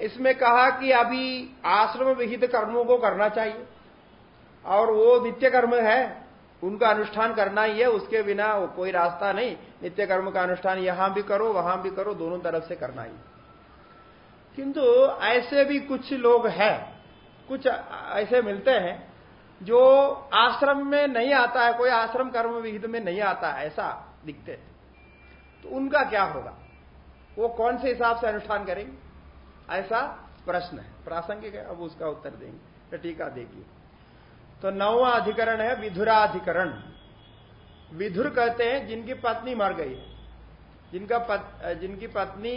इसमें कहा कि अभी आश्रम विहित कर्मों को करना चाहिए। और वो नित्य कर्म है उनका अनुष्ठान करना ही है, उसके बिना कोई रास्ता नहीं। नित्य कर्म का अनुष्ठान यहाँ भी करो, वहाँ भी करो, दोनों तरफ़ से करना ही। किंतु ऐसे भी कुछ लोग हैं, कुछ ऐसे मिलते हैं, जो आश्रम में नहीं आता है, कोई आश्रम कर्म विहित में नहीं आता है ऐसा दिखते तो उनका क्या होगा? वो कौन से हिसाब से अनुष्ठान करेंगे? ऐसा प्रश्न है। प्रासंगिक है, अब उसका उत्तर देंगे। तो टीका देखिए। तो नौवा अधिकरण है विधुराधिकरण। विधुर कहते हैं जिनकी पत्नी मर गई है। जिनका पत, जिनकी पत्नी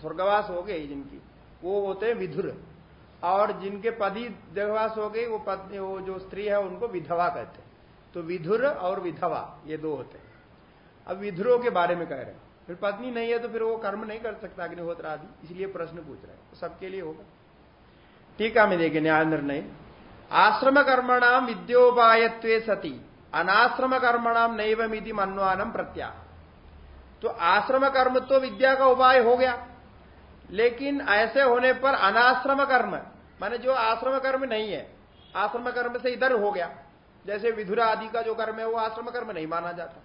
स्वर्गवास हो गई जिनकी वो होते हैं विधुर। और जिनके पति देहवास हो गई वो पत्नी वो जो स्त्री है उनको विधवा कहते हैं। तो विधुर और विधवा ये दो होते हैं। अब विधुरों के बारे में कह रहे हैं। फिर पत्नी नहीं है तो फिर वो कर्म नहीं कर सकता अग्निहोत्र आदि। इसलिए प्रश्न पूछ रहे हैं। तो सबके लिए होगा। टीका में देखिए, न्याय निर्णय। आश्रम कर्मणाम विद्योपायत्वे सती। अनाश्रम कर्मणाम नैवमिति मनवानम प्रत्या। तो आश्रम कर्म तो विद्या का उपाय हो गया। लेकिन ऐसे होने पर अनाश्रम कर्म माने जो आश्रम कर्म नहीं है आश्रम कर्म से इधर हो गया। जैसे विधुरा आदि का जो कर्म है, वो आश्रम कर्म नहीं माना जाता।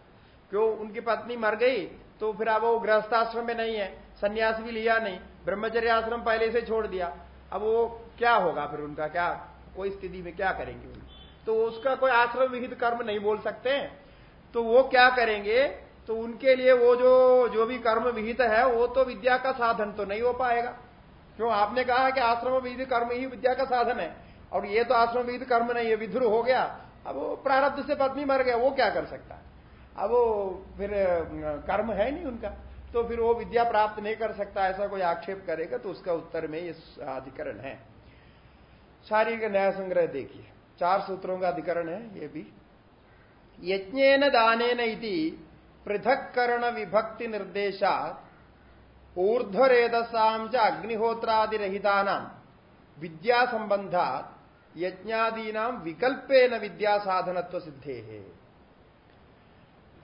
क्यों? उनकी पत्नी मर गई तो फिर अब वो गृहस्थाश्रम में नहीं है, संन्यास भी लिया नहीं ब्रह्मचर्य आश्रम पहले से छोड़ दिया। अब वो क्या होगा फिर उनका? क्या कोई स्थिति में क्या करेंगे तो उसका कोई आश्रम विहित कर्म नहीं बोल सकते। तो वो क्या करेंगे? तो उनके लिए वो जो जो भी कर्म विहित है, वो तो विद्या का साधन तो नहीं हो पाएगा। क्यों? आपने कहा कि आश्रम विहित कर्म ही विद्या का साधन है। और ये तो आश्रम विहित कर्म नहीं है, विधुर हो गया। अब वो प्रारब्ध से पत्नी मर गया, वो क्या कर सकता है? अब वो फिर, कर्म है नहीं उनका। तो फिर वो विद्या प्राप्त नहीं कर सकता, ऐसा कोई आक्षेप करेगा तो उसका उत्तर में ये अधिकरण है। शारीरिक न्याय संग्रह देखिए। चार सूत्रों का अधिकरण है, ये भी। यज्ञ दान इति पृथक्करण विभक्ति निर्देशा ऊर्धरेदसाम च अग्निहोत्रादिहिता विद्या संबंधा यज्ञादीना विकल्पेन विद्या साधनत्व सिद्धे है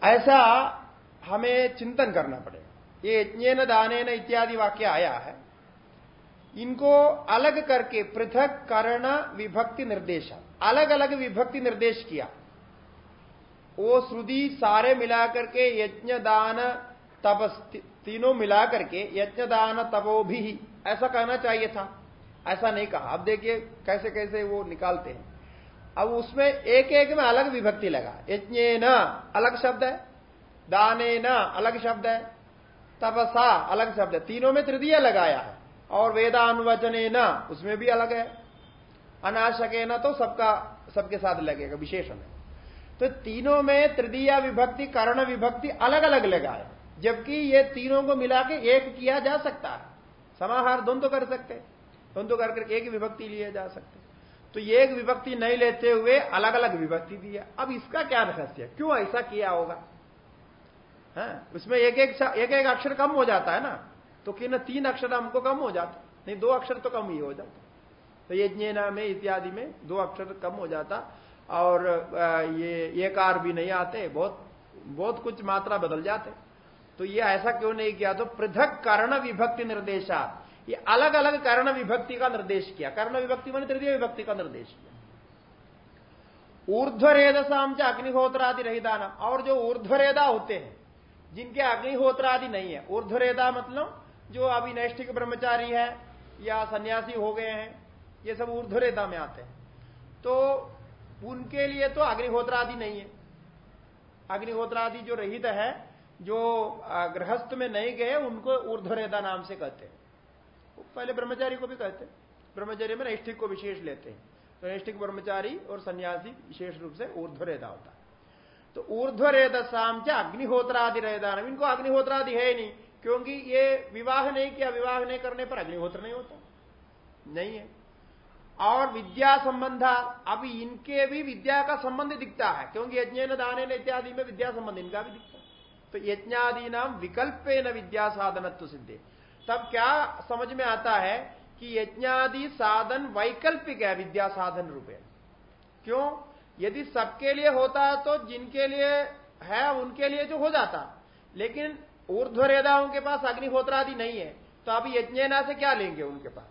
ऐसा हमें चिंतन करना पड़ेगा। ये यज्ञ दान इत्यादि वाक्य आया है। इनको अलग करके पृथक कर्ण विभक्ति निर्देश अलग अलग विभक्ति निर्देश किया। वो श्रुति सारे मिलाकर के यज्ञ दान तपस तीनों मिलाकर के यज्ञ दान तपो भी ऐसा कहना चाहिए था। ऐसा नहीं कहा। अब देखिए कैसे कैसे वो निकालते हैं। अब उसमें एक एक में अलग विभक्ति लगा। यज्ञ न अलग शब्द है दाने न अलग शब्द है, तपसा अलग शब्द है। तीनों में तृतीय लगाया है। और वेदानुवचने न उसमें भी अलग है। अनाशके न तो सबका, सबके साथ लगेगा विशेषण है। तो तीनों में तृतीय विभक्ति, कर्ण विभक्ति अलग अलग लगा है, जबकि ये तीनों को मिला के एक किया जा सकता है। समाहार द्वंद्व कर सकते द्वंद्व करके एक विभक्ति लिए जा सकते तो एक विभक्ति नहीं लेते हुए अलग अलग विभक्ति दिया अब इसका क्या रहस्य क्यों ऐसा किया होगा? है, उसमें एक एक एक एक अक्षर कम हो जाता है ना। तो कि ना तीन अक्षर हमको कम हो जाता, नहीं दो अक्षर तो कम ही हो जाता। तो यज्ञ में, इत्यादि में दो अक्षर कम हो जाता, और ये, एकार भी नहीं आते, बहुत बहुत कुछ मात्रा बदल जाते। तो ये ऐसा क्यों नहीं किया? तो पृथक कर्ण विभक्ति निर्देशा। ये अलग अलग कर्ण विभक्ति का निर्देश किया। कर्ण विभक्ति मैंने तृतीय विभक्ति का निर्देश किया। ऊर्ध्वरेदसाम च अग्निहोत्रादि रहिदान और जो ऊर्ध्वरेदा होते हैं, जिनके अग्निहोत्रादि नहीं है, ऊर्ध्वरेदा मतलब जो अभी नैष्ठिक ब्रह्मचारी है या सन्यासी हो गए हैं, ये सब ऊर्धरेता में आते हैं। तो उनके लिए तो अग्निहोत्र आदि नहीं है। अग्निहोत्र आदि जो रहित है, जो गृहस्थ में नहीं गए, उनको ऊर्धरेता नाम से कहते हैं। पहले ब्रह्मचारी को भी कहते हैं। ब्रह्मचर्य में नैष्ठिक को विशेष लेते हैं। तो नैष्ठिक ब्रह्मचारी और सन्यासी विशेष रूप से ऊर्ध्वरेदा होता है। तो ऊर्ध्वरेद शाम च अग्निहोत्रादि रेदान इनको अग्निहोत्रादि है ही नहीं। क्योंकि ये विवाह नहीं किया, विवाह नहीं करने पर अग्निहोत्र नहीं होता। नहीं है। और विद्या संबंध, अब इनके भी विद्या का संबंध दिखता है, क्योंकि यज्ञ दान इत्यादि में विद्या संबंध इनका भी दिखता है। तो यज्ञादि नाम विकल्प न विद्या साधनत्व सिद्धे। तब क्या समझ में आता है कि यज्ञादि साधन वैकल्पिक है, विद्या साधन रूपे। क्यों? यदि सबके लिए होता है तो जिनके लिए है, उनके लिए जो हो जाता। लेकिन ऊर्ध्वरेदाओं के पास अग्निहोत्र आदि नहीं है तो अब यज्ञना से क्या लेंगे उनके पास?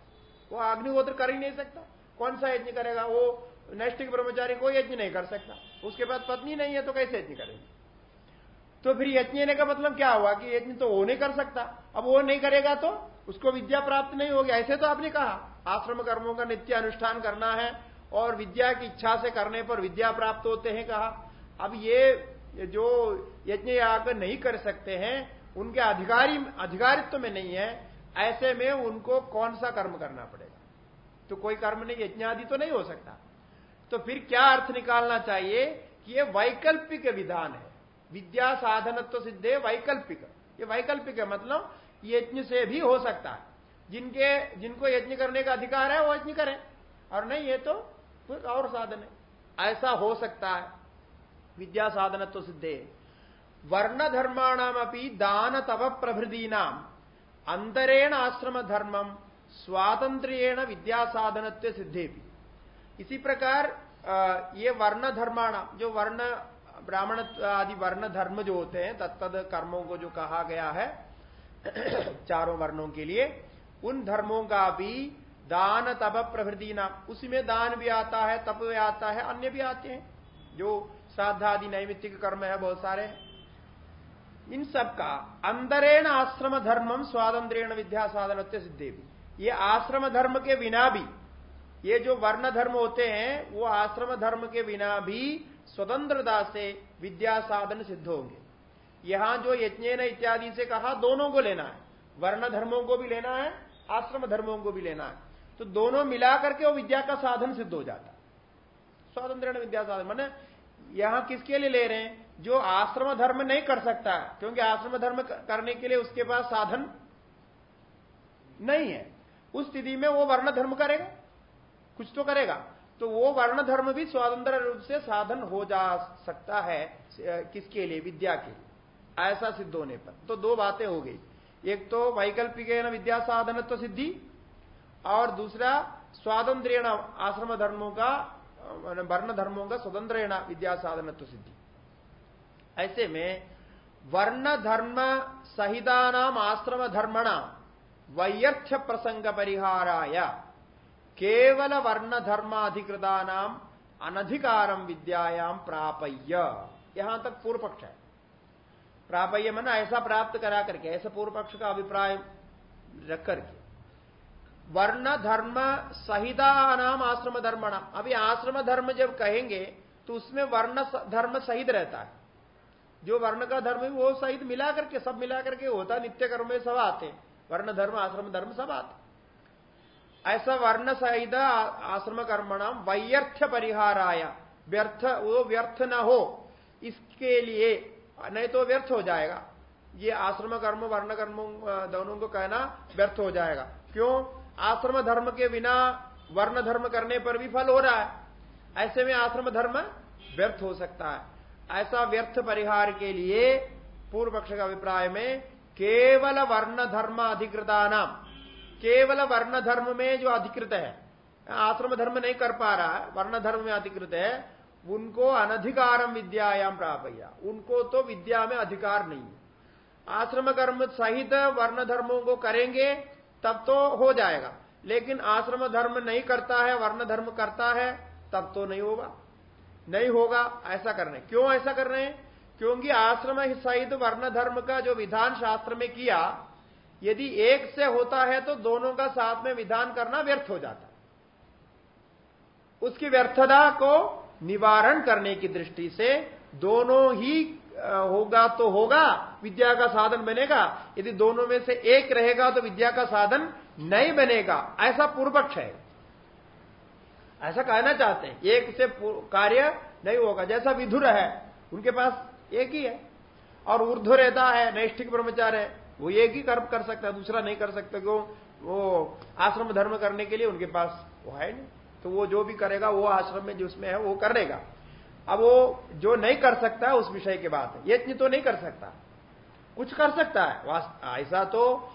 वो अग्निहोत्र कर ही नहीं सकता। कौन सा यज्ञ करेगा? वो नैष्ठिक ब्रह्मचारी कोई यज्ञ नहीं कर सकता। उसके पास पत्नी नहीं है तो कैसे यज्ञ करेंगे? तो फिर यज्ञ का मतलब क्या हुआ कि यज्ञ तो वो नहीं कर सकता। अब वो नहीं करेगा तो उसको विद्या प्राप्त नहीं होगी। ऐसे तो आपने कहा, आश्रम कर्मों का नित्य अनुष्ठान करना है और विद्या की इच्छा से करने पर विद्या प्राप्त होते हैं कहा। अब ये जो यज्ञ याग नहीं कर सकते हैं उनके अधिकारी, अधिकारित्व तो में नहीं है, ऐसे में उनको कौन सा कर्म करना पड़ेगा? तो कोई कर्म नहीं यज्ञ आदि तो नहीं हो सकता। तो फिर क्या अर्थ निकालना चाहिए कि ये वैकल्पिक विधान है? विद्या साधनत्व सिद्धे वैकल्पिक। ये वैकल्पिक है मतलब यज्ञ से भी हो सकता है। जिनके, जिनको यज्ञ करने का अधिकार है, वो यज्ञ करें। और नहीं है तो कोई और साधन है। ऐसा हो सकता है। विद्या साधनत्व सिद्धे। वर्ण धर्माणाम अपनी दान तप प्रभृति नाम अंतरेण आश्रम धर्मम स्वातंत्र्यण विद्या साधन सिद्धे इसी प्रकार ये वर्ण धर्माणा जो वर्ण ब्राह्मण आदि वर्ण धर्म जो होते हैं तत्द कर्मों को जो कहा गया है, चारों वर्णों के लिए, उन धर्मों का भी दान तप प्रभृति नाम उसी में दान भी आता है, तप भी आता है, अन्य भी आते हैं। जो श्राद्धादि नैमित्तिक कर्म है, बहुत सारे इन सब का अंदरेण आश्रम धर्मम स्वातंत्रण विद्या साधन सिद्धि ये आश्रम धर्म के बिना भी, ये जो वर्ण धर्म होते हैं, वो आश्रम धर्म के बिना भी स्वतंत्रता से विद्या साधन सिद्ध होंगे। यहाँ जो यज्ञ इत्यादि से कहा, दोनों को लेना है। वर्ण धर्मों को भी लेना है, आश्रम धर्मों को भी लेना है। तो दोनों मिला करके वो विद्या का साधन सिद्ध हो जाता। है स्वातंत्र विद्या साधन मैंने यहाँ किसके लिए ले रहे हैं? जो आश्रम धर्म नहीं कर सकता, क्योंकि आश्रम धर्म करने के लिए उसके पास साधन नहीं है। उस स्थिति में वो वर्ण धर्म करेगा, कुछ तो करेगा। तो वो वर्ण धर्म भी स्वतंत्र रूप से साधन हो जा सकता है किसके लिए? विद्या के लिए। ऐसा सिद्ध होने पर। तो दो बातें हो गई। एक तो वैकल्पिक विद्या साधन तो सिद्धि, और दूसरा स्वातंत्रण आश्रम धर्मों का वर्ण धर्मों का स्वतंत्र विद्या साधन तो सिद्धि। ऐसे में वर्ण धर्म सहितानाम आश्रम धर्मणा वैयर्थ्य प्रसंग परिहाराय केवल वर्ण धर्माधिकृता नाम अनधिकारम विद्यायाम प्रापय्य। यहाँ तक पूर्व पक्ष है। प्रापय्य मन ऐसा प्राप्त करा करके, ऐसा पूर्व पक्ष का अभिप्राय रख करके। वर्ण धर्म सहिता नाम आश्रम धर्म अभी आश्रम धर्म जब कहेंगे तो उसमें वर्ण धर्म सहित रहता है। जो वर्ण का धर्म है, वो सहित मिला करके सब मिला करके होता नित्य कर्म में सब आते वर्ण धर्म आश्रम धर्म सब आते ऐसा वर्ण सहित आश्रम कर्मणाम वैयर्थ्य परिहाराया, व्यर्थ, वो व्यर्थ न हो, इसके लिए, नहीं तो व्यर्थ हो जाएगा। ये आश्रम कर्म, वर्ण कर्म दोनों को कहना व्यर्थ हो जाएगा। क्यों? आश्रम धर्म के बिना वर्ण धर्म करने पर भी फल हो रहा है। ऐसे में आश्रम धर्म व्यर्थ हो सकता है। ऐसा व्यर्थ परिहार के लिए पूर्व पक्ष का अभिप्राय में केवल वर्ण धर्म अधिकृता नाम केवल वर्ण धर्म में जो अधिकृत है आश्रम धर्म नहीं कर पा रहा वर्ण धर्म में अधिकृत है, उनको अनधिकारम विद्यायाम प्राप्त उनको तो विद्या में अधिकार नहीं है। आश्रम कर्म सहित वर्ण धर्मों को करेंगे, तब तो हो जाएगा, लेकिन आश्रम धर्म नहीं करता है वर्ण धर्म करता है, तब तो नहीं होगा। नहीं होगा ऐसा कर करने। क्यों ऐसा कर रहे हैं क्योंकि आश्रम सहित वर्ण धर्म का जो विधान शास्त्र में किया, यदि एक से होता है तो दोनों का साथ में विधान करना व्यर्थ हो जाता। उसकी व्यर्थता को निवारण करने की दृष्टि से दोनों ही होगा तो होगा, विद्या का साधन बनेगा। यदि दोनों में से एक रहेगा तो विद्या का साधन नहीं बनेगा। ऐसा पूर्व है। ऐसा कहना चाहते हैं। एक से कार्य नहीं होगा। जैसा विधुर है, उनके पास एक ही है। और ऊर्ध्व रहता है, नैष्ठिक ब्रह्मचार है, वो एक ही कर्म कर सकता है, दूसरा नहीं कर सकता, क्यों? वो आश्रम धर्म करने के लिए उनके पास वो है नहीं। तो वो जो भी करेगा, वो आश्रम में जिसमें है, वो करेगा अब वो जो नहीं कर सकता उस विषय के बात है। यज्ञ तो नहीं कर सकता। कुछ कर सकता है। ऐसा तो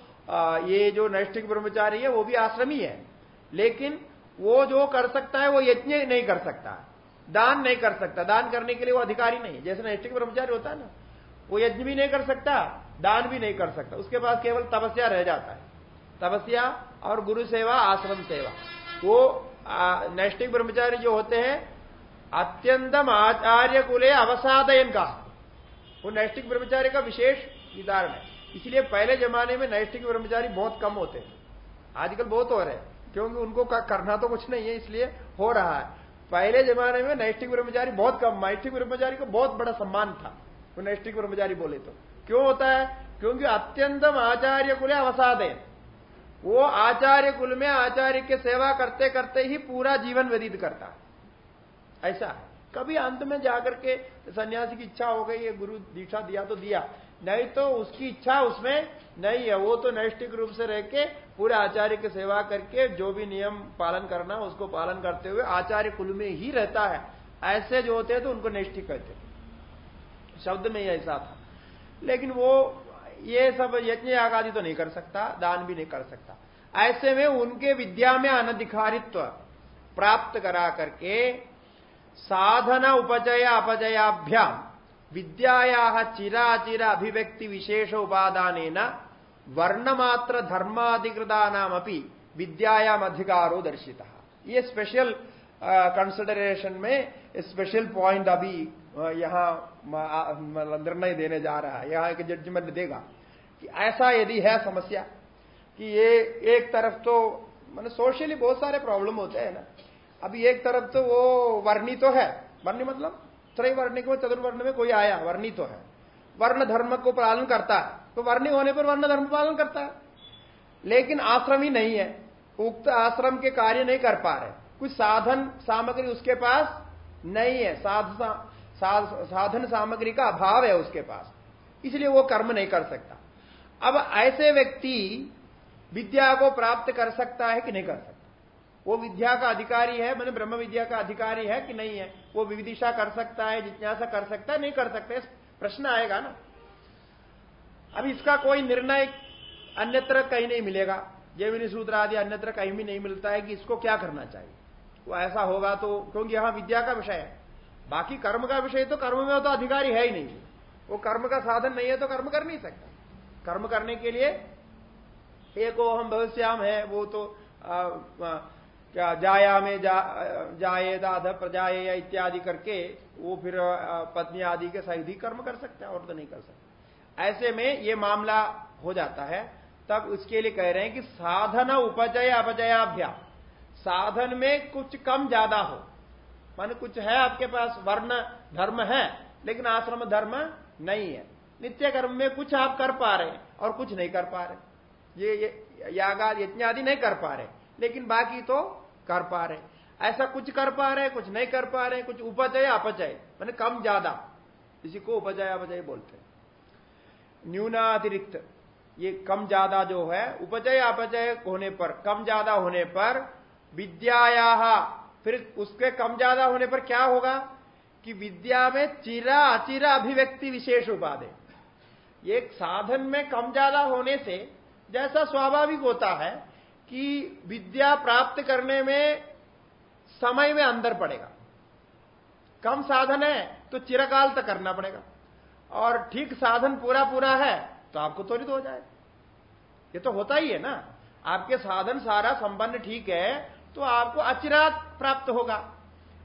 ये जो नैष्ठिक ब्रह्मचारी है, वो भी आश्रमी है। लेकिन वो जो कर सकता है, वो यज्ञ नहीं कर सकता। दान नहीं कर सकता। दान करने के लिए वो अधिकारी नहीं जैसे नैष्ठिक ब्रह्मचारी होता है ना, वो यज्ञ भी नहीं कर सकता, दान भी नहीं कर सकता। उसके पास केवल तपस्या रह जाता है। तपस्या और गुरु सेवा, आश्रम सेवा। वो नैष्ठिक ब्रह्मचारी जो होते हैं, अत्यंतम आचार्य कुले अवसादयन का। वो नैष्ठिक ब्रह्मचारी का विशेष निदारण है। इसलिए पहले जमाने में नैष्ठिक ब्रह्मचारी बहुत कम होते हैं आजकल बहुत हो रहे हैं। क्योंकि उनको करना तो कुछ नहीं है, इसलिए हो रहा है। पहले जमाने में नैष्ठिक ब्रह्मचारी बहुत कम, नैष्ठिक ब्रह्मचारी को बहुत बड़ा सम्मान था, वो नैष्ठिक ब्रह्मचारी बोले तो। क्यों होता है? क्योंकि अत्यंतम आचार्य कुल अवसाद है। वो आचार्य कुल में आचार्य के सेवा करते करते ही पूरा जीवन व्यतीत करता। ऐसा कभी अंत में जाकर के सन्यासी की इच्छा हो गई है गुरु दीक्षा दिया तो दिया। नहीं तो उसकी इच्छा उसमें नहीं है। वो तो नैष्ठिक रूप से रह के पूरे आचार्य की सेवा करके जो भी नियम पालन करना, उसको पालन करते हुए आचार्य कुल में ही रहता है। ऐसे जो होते हैं तो उनको नैष्ठिक कहते शब्द में ही ऐसा था। लेकिन वो ये सब यज्ञ आगादि तो नहीं कर सकता, दान भी नहीं कर सकता। ऐसे में उनके विद्या में अनधिकारित्व प्राप्त करा करके साधना उपजय अपजयाभ्याम विद्याया चिराचिर अभिव्यक्ति विशेष उपादान वर्णमात्र धर्माधिकृता नाम विद्यायाम अधिकारो दर्शिता। ये स्पेशल कंसिडरेशन में स्पेशल पॉइंट अभी यहाँ निर्णय देने जा रहा है। यहाँ एक जजमेंट देगा कि ऐसा यदि है समस्या कि ये एक तरफ़ तो मैंने सोशली बहुत सारे प्रॉब्लम होते हैं ना। अभी एक तरफ़ तो वो वर्णी तो है। वर्णी मतलब त्रैवर्णिक में चतुर्वर्ण में कोई आया वर्णी तो है। वर्ण धर्म को पालन करता है तो वर्णी होने पर वर्ण धर्म पालन करता है। लेकिन आश्रम ही नहीं है उक्त आश्रम के कार्य नहीं कर पा रहे। कुछ साधन सामग्री उसके पास नहीं है साध, साध, साधन सामग्री का अभाव है उसके पास इसलिए वो कर्म नहीं कर सकता। अब ऐसे व्यक्ति विद्या को प्राप्त कर सकता है कि नहीं कर सकता? वो विद्या का अधिकारी है मैंने ब्रह्म विद्या का अधिकारी है कि नहीं है? वो विविदिशा कर सकता है जिज्ञासा कर सकता है नहीं कर सकते प्रश्न आएगा ना। अब इसका कोई निर्णय अन्यत्र कहीं नहीं मिलेगा। जैविनी सूत्र आदि अन्यत्र कहीं भी नहीं मिलता है कि इसको क्या करना चाहिए। वो ऐसा होगा तो क्योंकि यहाँ विद्या का विषय है। बाकी कर्म का विषय तो कर्म में तो अधिकारी है ही नहीं। वो कर्म का साधन नहीं है तो कर्म कर नहीं सकता। कर्म करने के लिए एक हम भविष्याम है वो तो आ, आ, जाया में जा, जाए दाध प्रजाए इत्यादि करके वो फिर पत्नी आदि के सहित ही कर्म कर सकते हैं और तो नहीं कर सकते। ऐसे में ये मामला हो जाता है। तब उसके लिए कह रहे हैं कि साधन उपजय अपजयाभ्या साधन में कुछ कम ज़्यादा हो। मान कुछ है आपके पास वर्ण धर्म है लेकिन आश्रम धर्म नहीं है। नित्य कर्म में कुछ आप कर पा रहे हैं और कुछ नहीं कर पा रहे। ये, ये यागा यज्ञ आदि नहीं कर पा रहे। लेकिन बाकी तो कर पा रहे ऐसा कुछ कर पा रहे कुछ नहीं कर पा रहे कुछ उपजय अपचय मैंने कम ज़्यादा। इसी को उपजय, अपजय बोलते हैं। न्यूनातिरिक्त, ये कम ज़्यादा जो है, उपजय, अपजय होने पर, कम ज़्यादा होने पर विद्याया, फिर उसके कम ज़्यादा होने पर क्या होगा? कि विद्या में चिरा, अचिरा अभिव्यक्ति विशेष उपाधे। एक साधन में कम ज़्यादा होने से, जैसा स्वाभाविक होता है कि विद्या प्राप्त करने में समय में अंदर पड़ेगा। कम साधन है तो चिरकाल तक करना पड़ेगा। और ठीक साधन पूरा पूरा है तो आपको त्वरित हो जाए। ये तो होता ही है ना। आपके साधन सारा संबंध ठीक है तो आपको अचिरात प्राप्त होगा।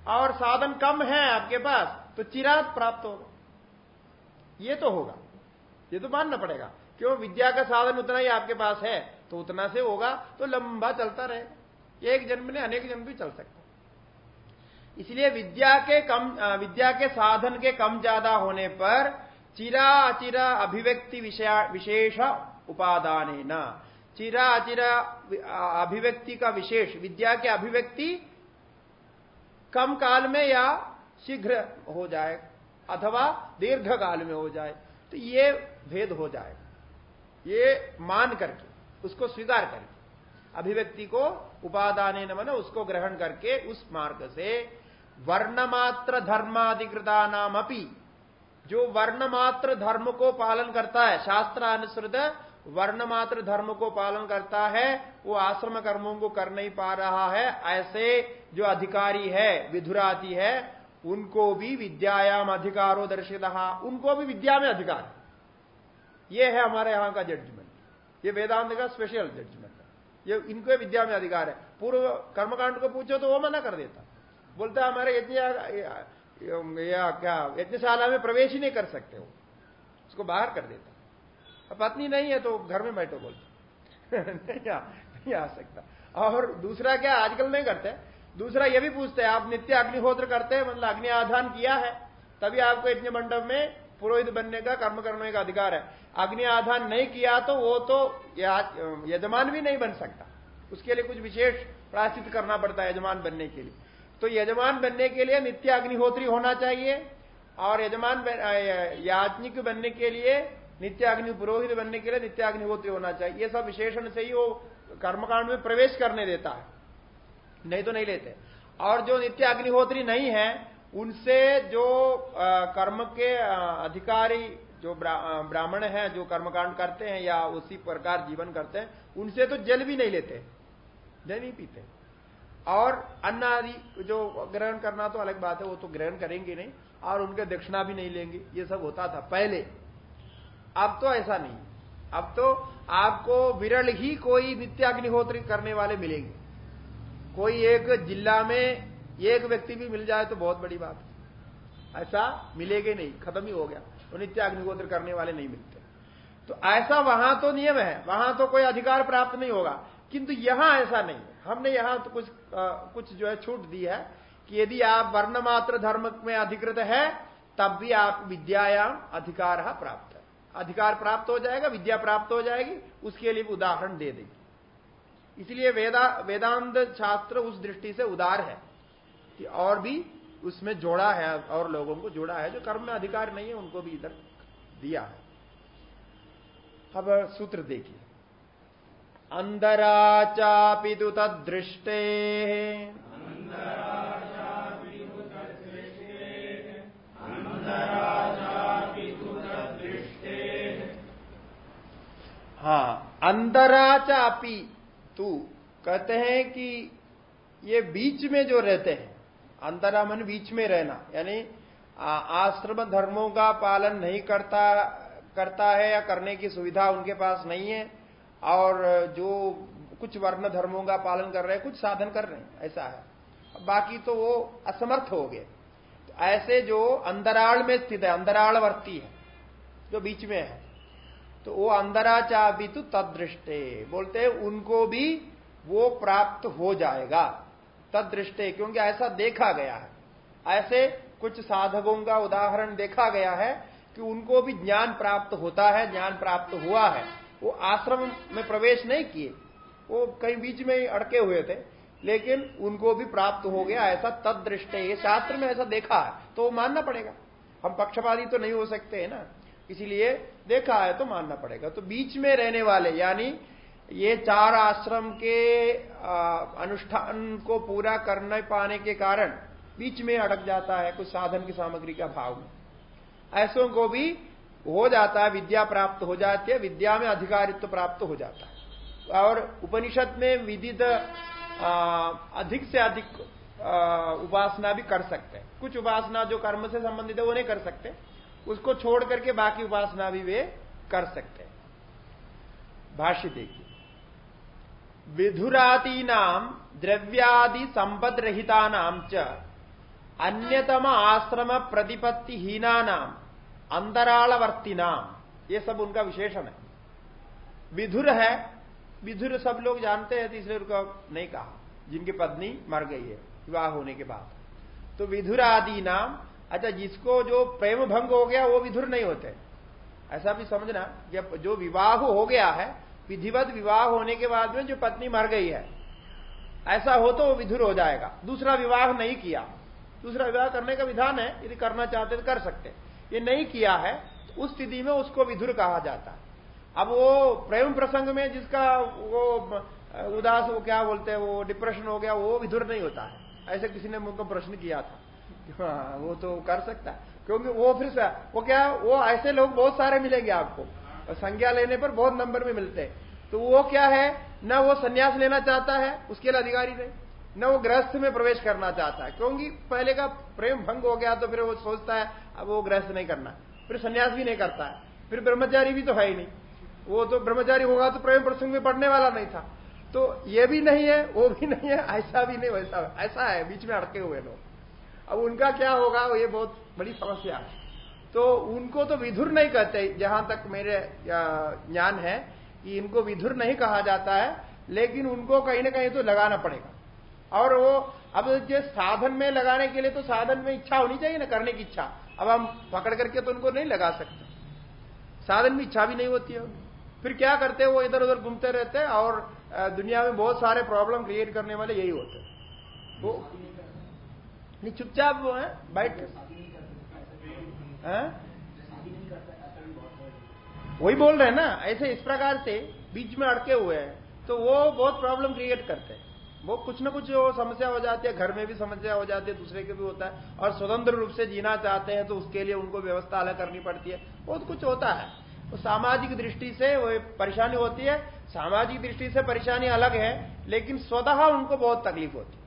और साधन कम है आपके पास तो चिरात प्राप्त होगा। ये तो होगा। ये तो मानना पड़ेगा। क्यों? विद्या का साधन उतना ही आपके पास है। तो उतना से होगा तो लंबा चलता रहेगा एक जन्म ने अनेक जन्म भी चल सकता इसलिए विद्या के कम विद्या के साधन के कम ज़्यादा होने पर चिरा अचिरा अभिव्यक्ति विशेष उपादान न चिरा अचिरा अभिव्यक्ति का विशेष, विद्या के अभिव्यक्ति कम काल में या शीघ्र हो जाए अथवा दीर्घ काल में हो जाए तो ये भेद हो जाए ये मान करके। उसको स्वीकार करके अभिव्यक्ति को उपादान न उसको ग्रहण करके उस मार्ग से वर्णमात्र धर्माधिकृता नाम अपी, जो वर्णमात्र धर्म को पालन करता है, शास्त्रानुसृत वर्णमात्र धर्म को पालन करता है, वो आश्रम कर्मों को कर नहीं पा रहा है, ऐसे जो अधिकारी है, विधुराती है, उनको भी विद्यायाम अधिकारो दर्शित, उनको भी विद्या में अधिकार। ये है हमारे यहाँ का जड्जमेंट ये वेदांत का स्पेशल जजमेंट है। ये इनको विद्या में अधिकार है। पूर्व कर्मकांड को पूछो तो वो मना कर देता। बोलता हमारे यज्ञ या क्या यज्ञशाला में प्रवेश ही नहीं कर सकते वो उसको बाहर कर देता। अब पत्नी नहीं है तो घर में बैठो बोलते। नहीं, आ, नहीं आ सकता। और दूसरा क्या आजकल नहीं करते? दूसरा ये भी पूछते हैं आप नित्य अग्निहोत्र करते हैं मतलब अग्नि आधान किया है तभी आपको यज्ञ मंडप में पुरोहित बनने का, कर्म करने का अधिकार है। अग्नि आधान नहीं किया तो वो तो यजमान भी नहीं बन सकता। उसके लिए कुछ विशेष प्राश्चित करना पड़ता है यजमान बनने के लिए। तो यजमान बनने के लिए नित्य अग्निहोत्री होना चाहिए और यजमान याज्ञिक बनने के लिए नित्य अग्नि, पुरोहित बनने के लिए नित्य अग्निहोत्री होना चाहिए। ये सब विशेषण से ही वो कर्मकांड में प्रवेश करने देता है। नहीं तो नहीं लेते। और जो नित्य अग्निहोत्री नहीं है उनसे जो कर्म के अधिकारी जो ब्राह्मण हैं, जो कर्मकांड करते हैं या उसी प्रकार जीवन करते हैं, उनसे तो जल भी नहीं लेते, जल नहीं पीते। और अन्न आदि जो ग्रहण करना तो अलग बात है, वो तो ग्रहण करेंगे नहीं, और उनके दक्षिणा भी नहीं लेंगे, ये सब होता था पहले। अब तो ऐसा नहीं, अब तो आपको विरल ही कोई नित्याग्निहोत्री करने वाले मिलेंगे। कोई एक जिला में एक व्यक्ति भी मिल जाए तो बहुत बड़ी बात है। ऐसा मिलेगा नहीं खत्म ही हो गया। तो नित्य अग्निहोत्र करने वाले नहीं मिलते। तो ऐसा वहाँ तो नियम है वहाँ तो कोई अधिकार प्राप्त नहीं होगा। किंतु यहाँ ऐसा नहीं है। हमने यहाँ तो कुछ आ, कुछ जो है छूट दी है कि यदि आप वर्ण मात्र धर्म में अधिकृत है तब भी आप विद्यायाम अधिकार प्राप्त है। अधिकार प्राप्त हो जाएगा विद्या प्राप्त हो जाएगी उसके लिए उदाहरण दे देगी। इसलिए वेदा वेदांत शास्त्र उस दृष्टि से उदार है। कि और भी उसमें जोड़ा है और लोगों को जोड़ा है जो कर्म में अधिकार नहीं है उनको भी इधर दिया है। अब सूत्र देखिए। अंदराचापि तु तदृष्टे हाँ अंदरा चापी तू कहते हैं कि ये बीच में जो रहते हैं अंतरा मन बीच में रहना, यानी आश्रम धर्मों का पालन नहीं करता करता है या करने की सुविधा उनके पास नहीं है, और जो कुछ वर्ण धर्मों का पालन कर रहे हैं, कुछ साधन कर रहे हैं, ऐसा है। बाकी तो वो असमर्थ हो गए। तो ऐसे जो अंदराल में स्थित है, अंतरालवर्ती है, जो बीच में है तो वो अंदराचा भी तो तदृष्टे, बोलते हैं, उनको भी वो प्राप्त हो जाएगा। तदृष्टे, क्योंकि ऐसा देखा गया है। ऐसे कुछ साधकों का उदाहरण देखा गया है कि उनको भी ज्ञान प्राप्त होता है, ज्ञान प्राप्त हुआ है। वो आश्रम में प्रवेश नहीं किए। वो कहीं बीच में ही अड़के हुए थे, लेकिन उनको भी प्राप्त हो गया ऐसा तदृष्टे। ये शास्त्र में ऐसा देखा है तो वो मानना पड़ेगा। हम पक्षपाती तो नहीं हो सकते, है ना? इसीलिए देखा है तो मानना पड़ेगा। तो बीच में रहने वाले, यानी ये चार आश्रम के अनुष्ठान को पूरा करने पाने के कारण बीच में अटक जाता है कुछ साधन की सामग्री का भाव में। ऐसों को भी हो जाता है, विद्या प्राप्त हो जाती है, विद्या में अधिकारित्व तो प्राप्त हो जाता है। और उपनिषद में विदित अधिक से अधिक उपासना भी कर सकते हैं। कुछ उपासना जो कर्म से संबंधित है, वो नहीं कर सकते। उसको छोड़ करके बाकी उपासना भी वे कर सकते हैं। भाष्य देखिए। विधुराती नाम द्रव्यादि संपद रहिता नाम च, अन्यतम आश्रम प्रतिपत्ति हीना अंतरालवर्ती नाम ये सब उनका विशेषण है। विधुर है, विधुर सब लोग जानते हैं तीसरे उनका नहीं कहा। जिनकी पत्नी मर गई है, विवाह होने के बाद। तो विधुर आदि नाम अच्छा जिसको जो प्रेम भंग हो गया, वो विधुर नहीं होते। ऐसा भी समझना, जब जो विवाह हो गया है विधिवत विवाह होने के बाद में जो पत्नी मर गई है, ऐसा हो तो वो विधुर हो जाएगा। दूसरा विवाह नहीं किया। दूसरा विवाह करने का विधान है, यदि करना चाहते तो कर सकते ये नहीं किया है तो उस स्थिति में उसको विधुर कहा जाता है। अब वो प्रेम प्रसंग में जिसका वो, उदास वो क्या बोलते हैं, वो डिप्रेशन हो गया, वो विधुर नहीं होता है। ऐसे किसी ने मुझको प्रश्न किया था। हाँ वो तो कर सकता है। क्योंकि वो फिर वो क्या, वो ऐसे लोग बहुत सारे मिलेंगे आपको। संज्ञा लेने पर बहुत नंबर में मिलते हैं। तो वो क्या है? न वो संन्यास लेना चाहता है, उसके लिए अधिकारी नहीं। न वो गृहस्थ में प्रवेश करना चाहता है। क्योंकि पहले का प्रेम भंग हो गया तो फिर वो सोचता है, अब वो गृहस्थ नहीं करना। फिर संन्यास भी नहीं करता है। फिर ब्रह्मचारी भी तो है ही नहीं। वो तो ब्रह्मचारी होगा तो प्रेम प्रसंग में पढ़ने वाला नहीं था। तो ये भी नहीं है, वो भी नहीं है, ऐसा भी नहीं, वैसा ऐसा है। बीच में अड़के हुए लोग। अब उनका क्या होगा? ये बहुत बड़ी समस्या है। तो उनको तो विधुर नहीं कहते, जहाँ तक मेरे ज्ञान है, कि इनको विधुर नहीं कहा जाता है, लेकिन उनको कहीं ना कहीं तो लगाना पड़ेगा। और वो, अब जो साधन में लगाने के लिए तो साधन में इच्छा होनी चाहिए ना, करने की इच्छा। अब हम पकड़ करके तो उनको नहीं लगा सकते। साधन में इच्छा भी नहीं होती है। फिर क्या करते हैं, वो इधर उधर घूमते रहते हैं, और दुनिया में बहुत सारे प्रॉब्लम क्रिएट करने वाले यही होते हैं। वो, नहीं, चुपचाप वो है, बैठ वही बोल रहे हैं ना, ऐसे इस प्रकार से बीच में अड़के हुए हैं तो वो बहुत प्रॉब्लम क्रिएट करते हैं। वो कुछ ना कुछ समस्या हो जाती है, घर में भी समस्या हो जाती है, दूसरे के भी होता है, और स्वतंत्र रूप से जीना चाहते हैं तो उसके लिए उनको व्यवस्था अलग करनी पड़ती है। बहुत कुछ होता है। तो सामाजिक दृष्टि से वो परेशानी होती है, सामाजिक दृष्टि से परेशानी अलग है, लेकिन स्वतः उनको बहुत तकलीफ़ होती है।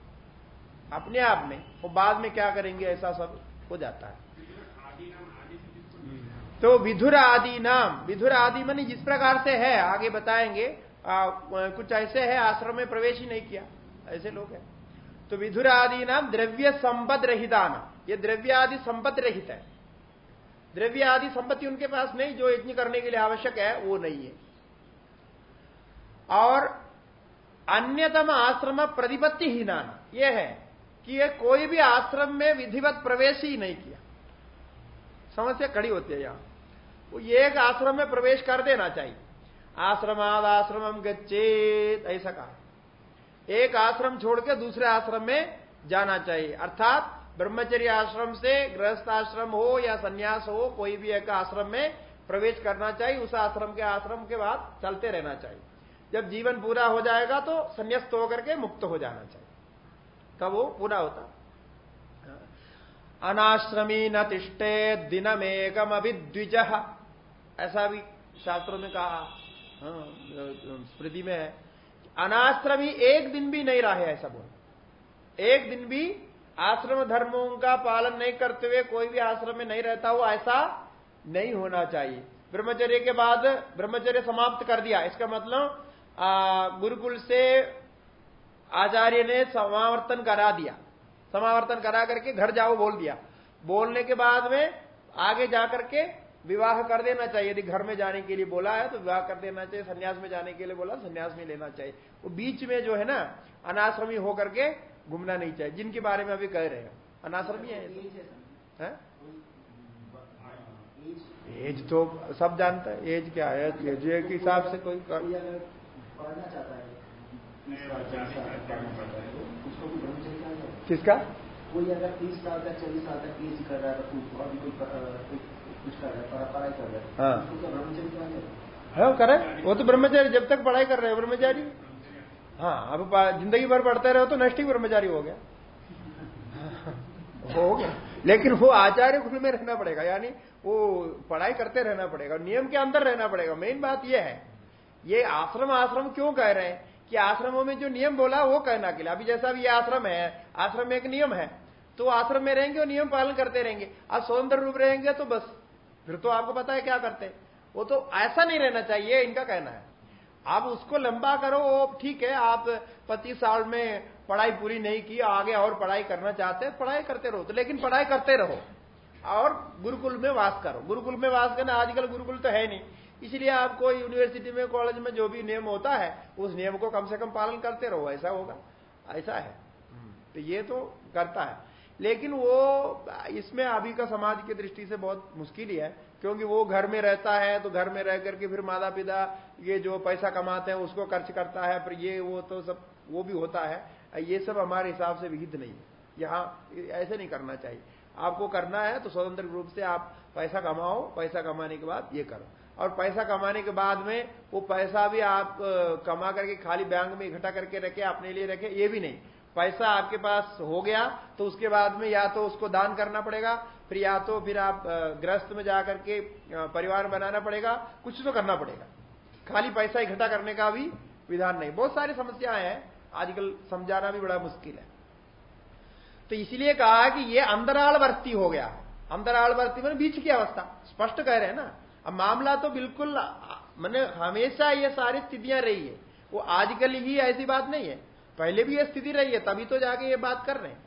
अपने आप में, वो बाद में क्या करेंगे, ऐसा सब हो जाता है। तो विधुर आदि नाम विधुर आदि मन जिस प्रकार से है आगे बताएँगे आ, कुछ ऐसे है आश्रम में प्रवेश ही नहीं किया ऐसे लोग हैं। तो विधुर आदि नाम द्रव्य संपद रहिताना ये द्रव्य आदि संपद रहित है। द्रव्य आदि संपत्ति उनके पास नहीं जो यज्ञ करने के लिए आवश्यक है वो नहीं है। और अन्यतम आश्रम प्रतिपत्ति ही नाना यह है कि ये कोई भी आश्रम में विधिवत प्रवेश ही नहीं किया। समस्या खड़ी होती है यहाँ। वो एक आश्रम में प्रवेश कर देना चाहिए। आश्रमाद आश्रम गच्छेत, ऐसा कहा। एक आश्रम छोड़ के दूसरे आश्रम में जाना चाहिए। अर्थात, ब्रह्मचर्य आश्रम से गृहस्थ आश्रम हो या सन्यास हो, कोई भी एक आश्रम में प्रवेश करना चाहिए। उस आश्रम के आश्रम के बाद चलते रहना चाहिए। जब जीवन पूरा हो जाएगा तो संन्यास्त होकर के मुक्त हो जाना चाहिए। तब वो पूरा होता। अनाश्रमी न तिष्ठे दिनमेकम अभिद्विज ऐसा भी शास्त्रों में कहा हाँ, स्मृति में है अनाश्रमी एक दिन भी नहीं रहे ऐसा बोल। एक दिन भी आश्रम धर्मों का पालन नहीं करते हुए कोई भी आश्रम में नहीं रहता हो ऐसा नहीं होना चाहिए। ब्रह्मचर्य के बाद ब्रह्मचर्य समाप्त कर दिया। इसका मतलब गुरुकुल से आचार्य ने समावर्तन करा दिया। समावर्तन करा करके घर जाओ बोल दिया। बोलने के बाद में आगे जाकर के विवाह कर देना चाहिए। यदि घर में जाने के लिए बोला है तो विवाह कर देना चाहिए। संन्यास में जाने के लिए बोला संन्यास में लेना चाहिए। वो बीच में जो है ना अनाश्रमी होकर के घूमना नहीं चाहिए। जिनके बारे में अभी कह रहे हैं। अनाश्रमी है, है? एज तो सब जानता है। एज क्या है? एज के हिसाब से कोई किसका? कोई अगर तीस साल तक चालीस साल तक पीएचडी कर रहा है तो और भी कोई है तो हाँ। करे। वो तो ब्रह्मचारी जब तक पढ़ाई कर रहे हैं ब्रह्मचारी हाँ अब ज़िंदगी भर पढ़ते रहो तो नष्ट ही ब्रह्मचारी हो गया। हो गया। लेकिन वो आचार्य कुल में रहना पड़ेगा यानी वो पढ़ाई करते रहना पड़ेगा नियम के अंदर रहना पड़ेगा। मेन बात यह है ये आश्रम आश्रम क्यों कह रहे हैं? कि आश्रमों में जो नियम बोला वो कहना के लिए। अभी जैसा अभी ये आश्रम है आश्रम में एक नियम है तो आश्रम में रहेंगे और नियम पालन करते रहेंगे। अब स्वतंत्र रूप रहेंगे तो बस। फिर तो आपको पता है क्या करते वो तो ऐसा नहीं रहना चाहिए, इनका कहना है। आप उसको लंबा करो, वो ठीक है, आप पच्चीस साल में पढ़ाई पूरी नहीं की, आगे और पढ़ाई करना चाहते हैं, पढ़ाई करते रहो तो लेकिन पढ़ाई करते रहो। और गुरुकुल में वास करो। गुरुकुल में वास करना, आजकल गुरुकुल तो है नहीं। इसलिए आपको यूनिवर्सिटी में कॉलेज में जो भी नियम होता है, उस नियम को कम से कम पालन करते रहो, ऐसा होगा, ऐसा है। तो ये तो करता है। लेकिन वो, इसमें अभी का समाज की दृष्टि से बहुत मुश्किल ही है, क्योंकि वो घर में रहता है तो घर में रह करके फिर माता पिता ये जो पैसा कमाते हैं, उसको खर्च करता है पर ये, वो तो सब, वो भी होता है। ये सब हमारे हिसाब से विहित नहीं है। यहाँ, ऐसे नहीं करना चाहिए। आपको करना है तो स्वतंत्र रूप से आप पैसा कमाओ, पैसा कमाने के बाद ये करो। और पैसा कमाने के बाद में, वो पैसा भी आप कमा करके खाली बैंक में इकट्ठा करके रखे, अपने लिए रखे, ये भी नहीं। पैसा आपके पास हो गया तो उसके बाद में या तो उसको दान करना पड़ेगा, फिर या तो फिर आप ग्रस्त में जाकर के परिवार बनाना पड़ेगा, कुछ तो करना पड़ेगा। खाली पैसा इकट्ठा करने का भी विधान नहीं। बहुत सारी समस्याएँ हैं, आजकल समझाना भी बड़ा मुश्किल है। तो इसलिए कहा कि ये अंतराल वर्ती हो गया। अंतराल वर्ती मैंने बीच की अवस्था, स्पष्ट कह रहे हैं ना। अब मामला तो बिल्कुल मैंने हमेशा ये सारी स्थितियाँ रही है। वो आजकल ही ऐसी बात नहीं है। पहले भी ये स्थिति रही है, तभी तो जाके ये बात कर रहे हैं।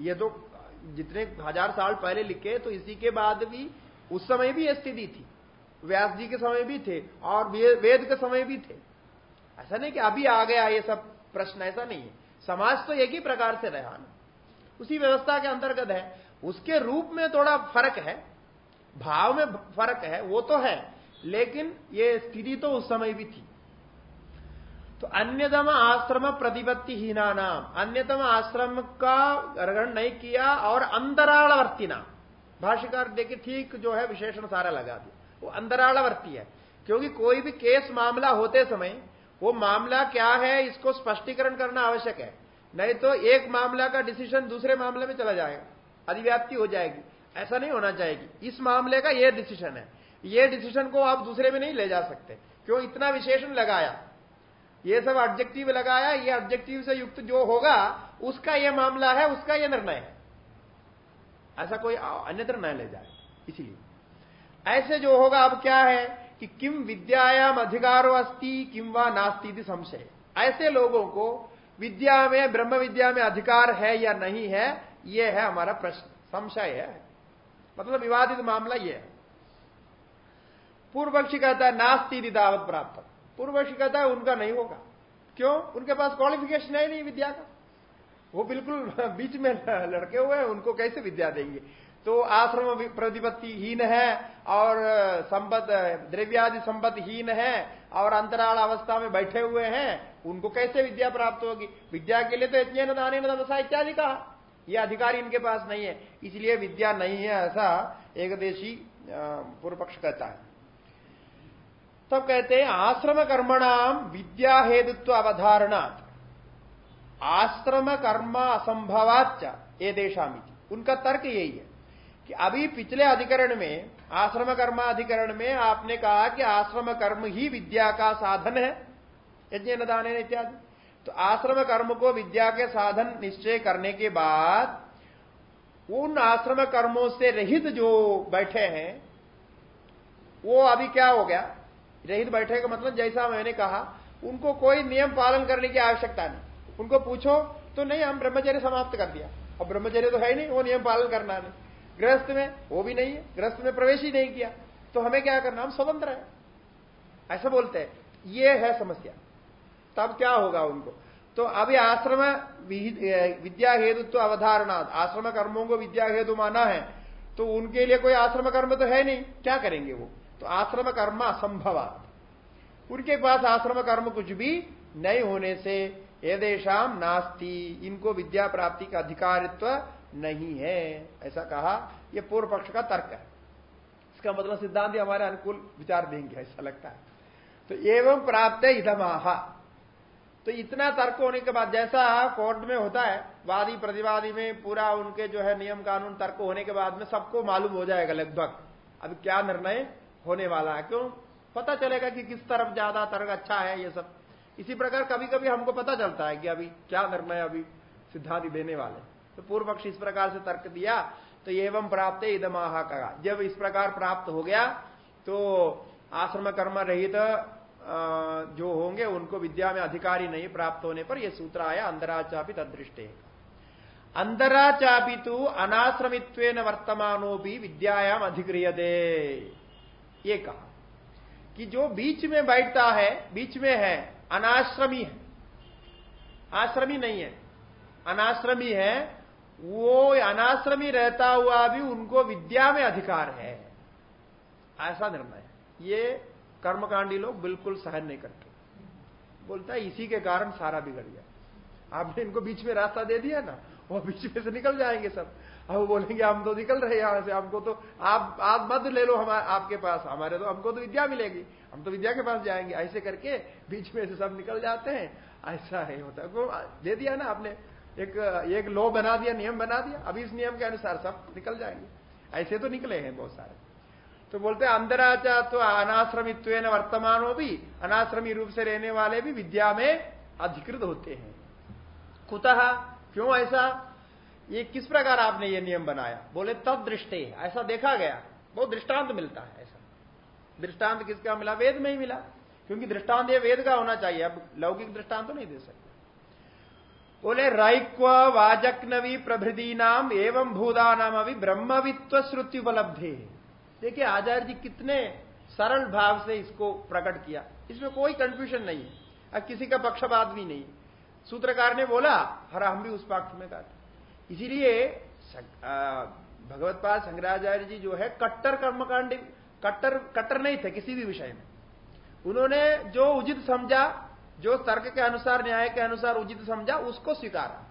ये तो जितने हज़ार साल पहले लिखे तो इसी के बाद भी, उस समय भी यह स्थिति थी। व्यास जी के समय भी थे, और वेद के समय भी थे। ऐसा नहीं कि अभी आ गया ये सब प्रश्न, ऐसा नहीं है। समाज तो एक ही प्रकार से रहा ना। उसी व्यवस्था के अंतर्गत है। उसके रूप में थोड़ा फ़र्क है, भाव में फ़र्क है, वो तो है, लेकिन ये स्थिति तो उस समय भी थी। तो अन्यतम आश्रम प्रतिपत्ति हीना नाम अन्यतम आश्रम का ग्रहण नहीं किया और अंतरालवर्ती नाम। भाष्यकार देखे ठीक जो है, विशेषण सारा लगा दिया। वो अंतरालवर्ती है। क्योंकि कोई भी केस मामला होते समय, वो मामला क्या है, इसको स्पष्टीकरण करना आवश्यक है। नहीं तो एक मामला का डिसीज़न दूसरे मामले में चला जाएगा। अधिव्याप्ति हो जाएगी। ऐसा नहीं होना चाहिए इस मामले का यह डिसीज़न है। ये डिसीज़न को आप दूसरे में नहीं ले जा सकते। क्यों? इतना विशेषण लगाया। ये सब ऑब्जेक्टिव लगाया, ये ऑब्जेक्टिव से युक्त जो होगा, उसका यह मामला है, उसका यह निर्णय है। ऐसा कोई अन्यत्र न ले जाए, इसलिए। ऐसे जो होगा, अब क्या है कि किम विद्यायाम अधिकारो अस्ति, किम व नास्ती संशय। ऐसे लोगों को विद्या में, ब्रह्म विद्या में अधिकार है या नहीं है यह है हमारा प्रश्न, संशय है। मतलब विवादित मामला यह है। पूर्व पक्षी कहता है, नास्ती दावत प्राप्त पूर्व पक्षी कहता है, उनका नहीं होगा। क्यों? उनके पास क्वालिफिकेशन है नहीं विद्या का। वो बिल्कुल बीच में लड़के हुए हैं, उनको कैसे विद्या देंगे? तो आश्रम प्रतिपत्ति हीन है और संपत द्रव्यादि संपत्ति हीन है और अंतराल अवस्था में बैठे हुए हैं, उनको कैसे विद्या प्राप्त होगी? विद्या के लिए तो इतने दाने नमसा इत्यादि कहा। यह अधिकार इनके पास नहीं है, इसलिए विद्या नहीं है ऐसा एक देशी पूर्व पक्ष कहता है। तब कहते हैं आश्रम कर्मणाम विद्या हेतुत्व अवधारणा आश्रम कर्म असंभवाच ये देशामी उनका तर्क यही है कि अभी पिछले अधिकरण में आश्रम कर्म अधिकरण में आपने कहा कि आश्रम कर्म ही विद्या का साधन है यज्ञ नदान इत्यादि। तो आश्रम कर्म को विद्या के साधन निश्चय करने के बाद, उन आश्रम कर्मों से रहित जो बैठे हैं, वो अभी क्या हो गया? रहित बैठे का मतलब जैसा मैंने कहा, उनको कोई नियम पालन करने की आवश्यकता नहीं। उनको पूछो तो नहीं, हम ब्रह्मचर्य समाप्त कर दिया। अब ब्रह्मचर्य तो है नहीं, वो नियम पालन करना नहीं। गृहस्थ में वो भी नहीं है, गृहस्थ में प्रवेश ही नहीं किया। तो हमें क्या करना, हम स्वतंत्र है। ऐसा बोलते हैं। ये है समस्या। तब क्या होगा उनको? तो अभी आश्रम विद्या हेतु तो अवधारणा आश्रम कर्मों को विद्या हेतु माना है तो उनके लिए कोई आश्रम कर्म तो है नहीं। क्या करेंगे वो? तो आश्रम कर्म असंभव। उनके पास आश्रम कर्म कुछ भी नहीं होने से यदेशाम नास्ती। इनको विद्या प्राप्ति का अधिकारित्व नहीं है। ऐसा कहा यह पूर्व पक्ष का तर्क है। इसका मतलब सिद्धांत हमारे अनुकूल विचार देंगे, ऐसा लगता है। तो एवं प्राप्त है इधमाहा तो इतना तर्क होने के बाद, जैसा कोर्ट में होता है, वादी प्रतिवादी में पूरा उनके जो है नियम कानून तर्क होने के बाद में सबको मालूम हो जाएगा लगभग। अब क्या निर्णय? होने वाला है। क्यों? पता चलेगा कि किस तरफ़ ज़्यादा तर्क अच्छा है ये सब। इसी प्रकार कभी कभी हमको पता चलता है कि अभी क्या निर्णय अभी सिद्धांत देने वाले। तो पूर्व पक्ष इस प्रकार से तर्क दिया तो एवं प्राप्त इदमाहा कहा। जब इस प्रकार प्राप्त हो गया तो आश्रम कर्म रहित जो होंगे, उनको विद्या में अधिकारी नहीं प्राप्त होने पर यह सूत्र आया अंदराचापी तदृष्टे अंदराचापी तो अनाश्रमित्व वर्तमानों भी विद्यायाम अधिक्रियते। ये कहा कि जो बीच में बैठता है, बीच में है, अनाश्रमी है। आश्रमी नहीं है। अनाश्रमी है, वो अनाश्रमी रहता हुआ भी उनको विद्या में अधिकार है। ऐसा निर्णय ये कर्मकांडी लोग बिल्कुल सहन नहीं करते। बोलता है, इसी के कारण सारा बिगड़ गया। आपने इनको बीच में रास्ता दे दिया ना वो बीच में से निकल जाएँगे सब। अब बोलेंगे, हम तो निकल रहे यहाँ से, हमको तो आप आप मत ले लो हम आपके पास। हमारे तो हमको तो विद्या मिलेगी। हम तो विद्या के पास जाएँगे। ऐसे करके बीच में से सब निकल जाते हैं। ऐसा है होता है। दे दिया ना आपने। एक एक लो बना दिया, नियम बना दिया। अभी इस नियम के अनुसार सब निकल जाएँगे। ऐसे तो निकले हैं बहुत सारे। तो बोलते अंदराचा तो अनाश्रमित्व वर्तमानों भी, अनाश्रमी रूप से रहने वाले भी विद्या में अधिकृत होते हैं। कुतः क्यों ऐसा? ये किस प्रकार आपने ये नियम बनाया? बोले, तब दृष्टि ऐसा देखा गया। बहुत दृष्टांत मिलता है ऐसा। दृष्टांत किसका मिला? वेद में ही मिला। क्योंकि दृष्टांत ये वेद का होना चाहिए। अब लौकिक दृष्टांत तो नहीं दे सकते। बोले राइक्व वाजकनवी प्रभृति नाम एवं भूदा नाम अभी ब्रह्मवित्व श्रुति उपलब्धि देखिए, आचार्य जी कितने सरल भाव से इसको प्रकट किया। इसमें कोई कंफ्यूजन नहीं है। अब किसी का पक्षपात भी नहीं सूत्रकार ने बोला, हर, हम भी उस पक्ष में कहते इसीलिए भगवत पाल शंकराचार्य जी जो है, कट्टर कर्मकांड, कट्टर कट्टर नहीं थे किसी भी विषय में। उन्होंने जो उचित समझा, जो तर्क के अनुसार, न्याय के अनुसार उचित समझा, उसको स्वीकारा।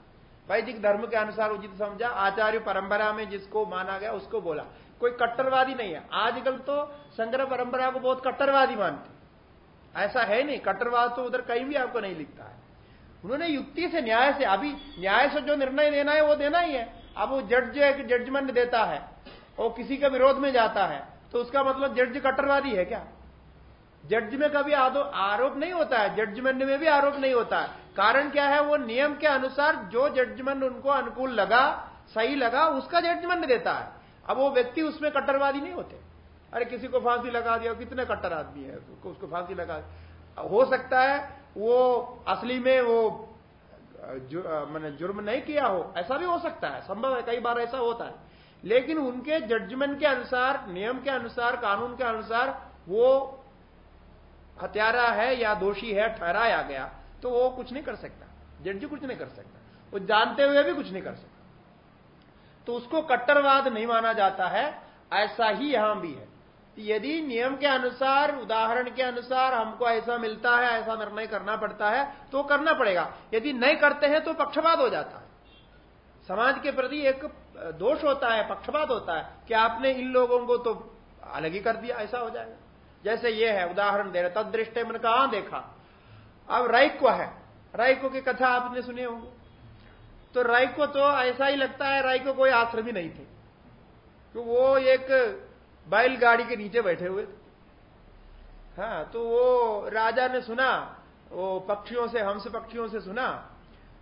वैदिक धर्म के अनुसार उचित समझा, आचार्य परंपरा में जिसको माना गया, उसको बोला। कोई कट्टरवादी नहीं है। आजकल तो शंकर परंपरा को बहुत कट्टरवादी मानते ऐसा है नहीं। कट्टरवाद तो उधर कहीं भी आपको नहीं लिखता है। उन्होंने युक्ति से न्याय से, अभी न्याय से जो निर्णय देना है, वो देना ही है। अब वो जज जो एक जजमेंट देता है वो किसी के विरोध में जाता है तो उसका मतलब जज कट्टरवादी है क्या? जज में कभी आरोप नहीं होता है जजमेंट में भी आरोप नहीं होता है। कारण क्या है? वो नियम के अनुसार जो जजमेंट उनको अनुकूल लगा, सही लगा, उसका जजमेंट देता है। अब वो व्यक्ति उसमें कट्टरवादी नहीं होते। अरे किसी को फांसी लगा दिया, कितने कट्टर आदमी है उसको फांसी लगा। हो सकता है वो असली में वो जु, मैंने जुर्म नहीं किया हो ऐसा भी हो सकता है संभव है कई बार ऐसा होता है। लेकिन उनके जजमेंट के अनुसार नियम के अनुसार कानून के अनुसार वो हत्यारा है या दोषी है ठहराया गया तो वो कुछ नहीं कर सकता। जज कुछ नहीं कर सकता। वो जानते हुए भी कुछ नहीं कर सकता। तो उसको कट्टरवाद नहीं माना जाता है ऐसा ही यहाँ भी है। यदि नियम के अनुसार, उदाहरण के अनुसार हमको ऐसा मिलता है, ऐसा निर्णय करना पड़ता है तो करना पड़ेगा। यदि नहीं करते हैं तो पक्षपात हो जाता है। समाज के प्रति एक दोष होता है, पक्षपात होता है कि आपने इन लोगों को तो अलग ही कर दिया, ऐसा हो जाएगा। जैसे ये है, उदाहरण दे रहे, तदृष्टि मैंने कहा देखा। अब राइको है। राइको की कथा आपने सुने होंगे। तो राइको तो ऐसा ही लगता है राइको कोई आश्रम ही नहीं थे। तो वो एक बैलगाड़ी के नीचे बैठे हुए। थे हाँ तो वो राजा ने सुना, वो पक्षियों से हमसे पक्षियों से सुना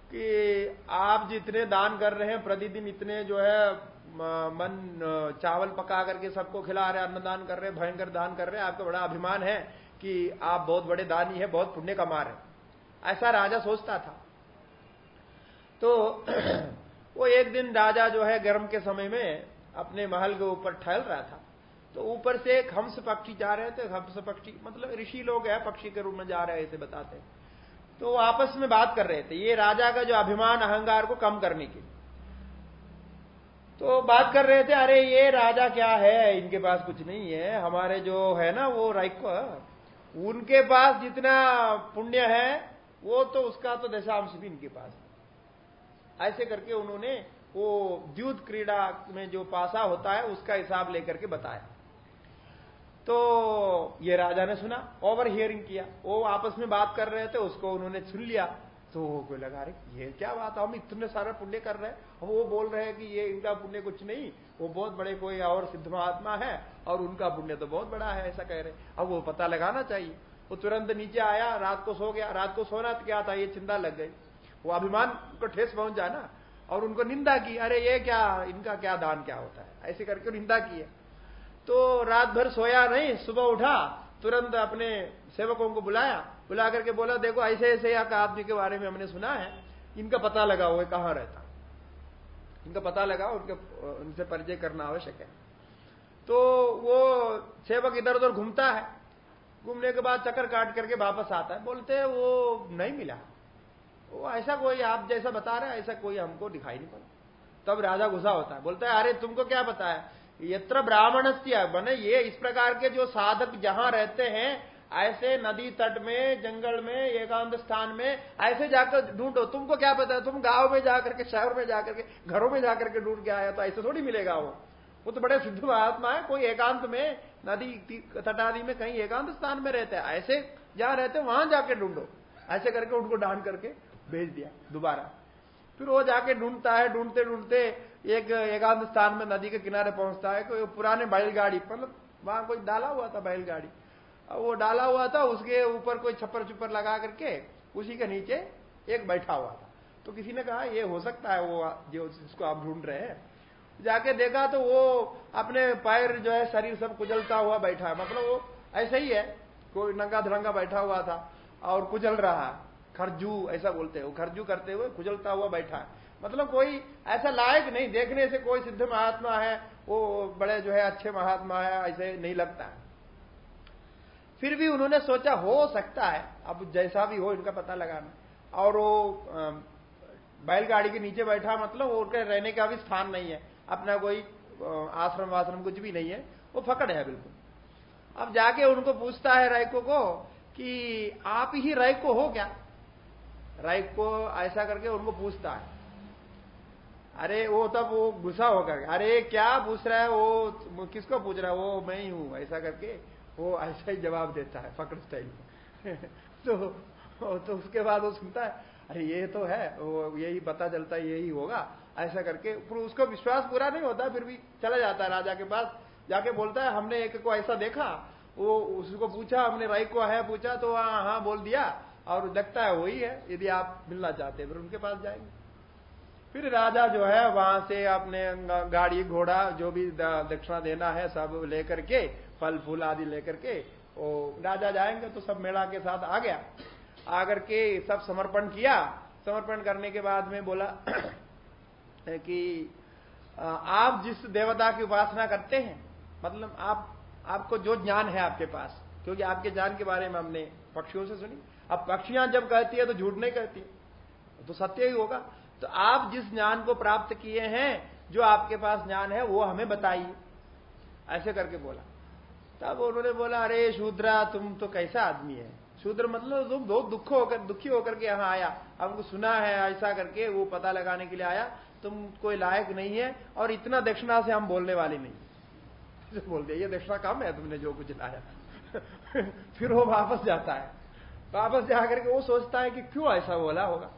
कि आप जितने दान कर रहे हैं, प्रतिदिन इतने जो है मन, चावल पका करके सबको खिला रहे अन्नदान कर रहे भयंकर दान कर रहे आपका बड़ा अभिमान है कि आप बहुत बड़े दानी है, बहुत पुण्य कमा रहे ऐसा राजा सोचता था। तो वो एक दिन राजा जो है, गर्म के समय में अपने महल के ऊपर ठहल रहा था। तो ऊपर से एक हंस पक्षी जा रहे थे, हंस पक्षी मतलब ऋषि लोग है, पक्षी के रूप में जा रहे थे, बताते। तो आपस में बात कर रहे थे, ये राजा का जो अभिमान, अहंकार को कम करने के तो बात कर रहे थे, अरे, ये राजा क्या है? इनके पास कुछ नहीं है। हमारे जो है ना, वो राइक उनके पास जितना पुण्य है, वो तो उसका तो दशांश भी इनके पास ऐसे करके उन्होंने वो द्युत क्रीड़ा में जो पासा होता है, उसका हिसाब लेकर के बताया। तो ये राजा ने सुना, ओवर हियरिंग किया। वो आपस में बात कर रहे थे, उसको उन्होंने सुन लिया। तो वो कोई लगा रहे ये क्या बात है? हम इतने सारा पुण्य कर रहे हैं। वो बोल रहे हैं कि ये इनका पुण्य कुछ नहीं, वो बहुत बड़े कोई और सिद्ध महात्मा है, और उनका पुण्य तो बहुत बड़ा है, ऐसा कह रहे अब वो पता लगाना चाहिए। वो तुरंत नीचे आया, रात को सो गया। रात को सोना तो क्या था? ये चिंता लग गई। वो अभिमान को ठेस पहुँच जाना और उनको निंदा की, अरे, ये क्या? इनका क्या दान क्या होता है? ऐसे करके निंदा की है। तो रात भर सोया नहीं, सुबह उठा, तुरंत अपने सेवकों को बुलाया। बुला करके बोला, देखो, ऐसे ऐसे यहाँ आदमी के बारे में हमने सुना है। इनका पता लगा वो कहाँ रहता इनका पता लगा उनके, उनसे परिचय करना आवश्यक है। तो वो सेवक इधर उधर घूमता है। घूमने के बाद चक्कर काट करके वापस आता है। बोलते वो नहीं मिला। वो ऐसा कोई, आप जैसा बता रहे ऐसा कोई हमको दिखाई नहीं पड़ा। तब राजा गुस्सा होता है। बोलता है, अरे, तुमको क्या है? यत्र ब्राह्मण बने ये इस प्रकार के जो साधक जहाँ रहते हैं, ऐसे नदी तट में, जंगल में, एकांत स्थान में, ऐसे जाकर ढूंढो। तुमको क्या पता, तुम गाँव में जाकर के, शहर में जाकर के, घरों में जाकर के ढूंढ के आया तो ऐसे थोड़ी मिलेगा वो। वो तो बड़े सिद्ध महात्मा है, कोई एकांत में, नदी तटादी में कहीं एकांत स्थान में रहते हैं। ऐसे जहाँ रहते वहाँ जाके ढूंढो। ऐसे करके उनको डांड करके भेज दिया, दोबारा। फिर वो जाके ढूंढता है ढूंढते ढूंढते एक एकांत स्थान में नदी के किनारे पहुँचता है, कोई पुराने बैलगाड़ी मतलब वहाँ कोई डाला हुआ था बैलगाड़ी। वो डाला हुआ था, उसके ऊपर कोई छप्पर छुप्पर लगा करके उसी के नीचे एक बैठा हुआ था। तो किसी ने कहा, ये हो सकता है वो, जो जिसको आप ढूंढ रहे हैं। जाके देखा तो वो अपने पैर जो है, शरीर सब कुचलता हुआ बैठा है। मतलब वो ऐसा ही है, कोई नंगा धड़ंगा बैठा हुआ था और कुचल रहा खरजू, ऐसा बोलते हैं। वो खरजू करते हुए कुचलता हुआ बैठा है। मतलब कोई ऐसा लायक नहीं, देखने से कोई सिद्ध महात्मा है, वो बड़े जो है अच्छे महात्मा है, ऐसे नहीं लगता है। फिर भी उन्होंने सोचा, हो सकता है, अब जैसा भी हो इनका पता लगाना। और वो बैलगाड़ी के नीचे बैठा मतलब उनके रहने का भी स्थान नहीं है, अपना कोई आश्रम वाश्रम कुछ भी नहीं है, वो फकड़ है बिल्कुल। अब जाके उनको पूछता है रायको को कि आप ही रायको हो क्या? रायको ऐसा करके उनको पूछता है। अरे वो तब वो गुस्सा होकर अरे क्या पूछ रहा है वो किसको पूछ रहा है? वो मैं ही हूँ, ऐसा करके वो ऐसा ही जवाब देता है फकड़ स्टाइल में। तो तो उसके बाद वो सुनता है, अरे ये तो है, वो यही पता चलता है, यही होगा, ऐसा करके। उसको विश्वास पूरा नहीं होता, फिर भी चला जाता है राजा के पास, जाके बोलता है, हमने एक को ऐसा देखा, वो उसको पूछा, हमने राई को है पूछा तो हाँ हाँ बोल दिया, और लगता है वही है, यदि आप मिलना चाहते हैं, फिर उनके पास जाएँगे। फिर राजा जो है, वहाँ से अपने गाड़ी, घोड़ा, जो भी दक्षिणा देना है, सब लेकर के, फल, फूल आदि लेकर के, वो राजा जाएँगे तो सब मेला के साथ आ गया। आकर के सब समर्पण किया। समर्पण करने के बाद में बोला कि आप जिस देवता की उपासना करते हैं मतलब आप, आपको जो ज्ञान है आपके पास, क्योंकि आपके ज्ञान के बारे में हमने पक्षियों से सुनी। अब पक्षियाँ जब कहती है तो झूठ नहीं कहती तो सत्य ही होगा। तो आप जिस ज्ञान को प्राप्त किए हैं, जो आपके पास ज्ञान है, वो हमें बताइए। ऐसे करके बोला। तब उन्होंने बोला, अरे शूद्रा, तुम तो कैसा आदमी है? शूद्र मतलब तुम बहुत दुख होकर, दुखी होकर के यहाँ आया। हमको सुना है ऐसा करके वो पता लगाने के लिए आया, तुम कोई लायक नहीं है और इतना दक्षिणा से हम बोलने वाले नहीं। बोल दिया, ये दक्षिणा कम है तुमने जो कुछ लाया। फिर वो वापस जाता है। वापस जाकर के वो सोचता है कि क्यों ऐसा बोला होगा?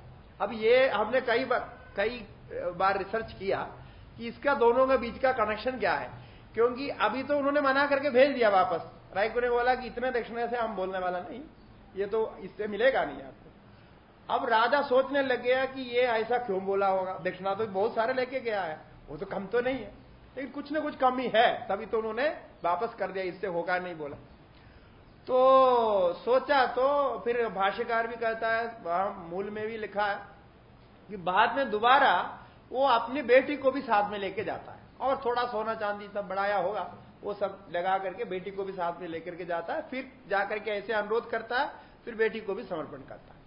अब ये हमने कई बार कई बार रिसर्च किया कि इसका दोनों के बीच का कनेक्शन क्या है। क्योंकि अभी तो उन्होंने मना करके भेज दिया वापस। रायको ने बोला कि इतने दक्षिण से हम बोलने वाला नहीं। ये तो इससे मिलेगा नहीं आपको। अब राजा सोचने लग गया कि ये ऐसा क्यों बोला होगा? दक्षिणा तो बहुत सारे लेके गया है। वो तो कम तो नहीं है। लेकिन कुछ ना कुछ कमी है। तभी तो उन्होंने वापस कर दिया। इससे होगा नहीं बोला। तो सोचा तो फिर भाष्यकार भी कहता है, वहाँ मूल में भी लिखा है कि बाद में दोबारा वो अपनी बेटी को भी साथ में लेके जाता है। और थोड़ा सोना चांदी सब बढ़ाया होगा, वो सब लगा करके बेटी को भी साथ में लेकर के जाता है, फिर जाकर के ऐसे अनुरोध करता है, फिर बेटी को भी समर्पण करता है।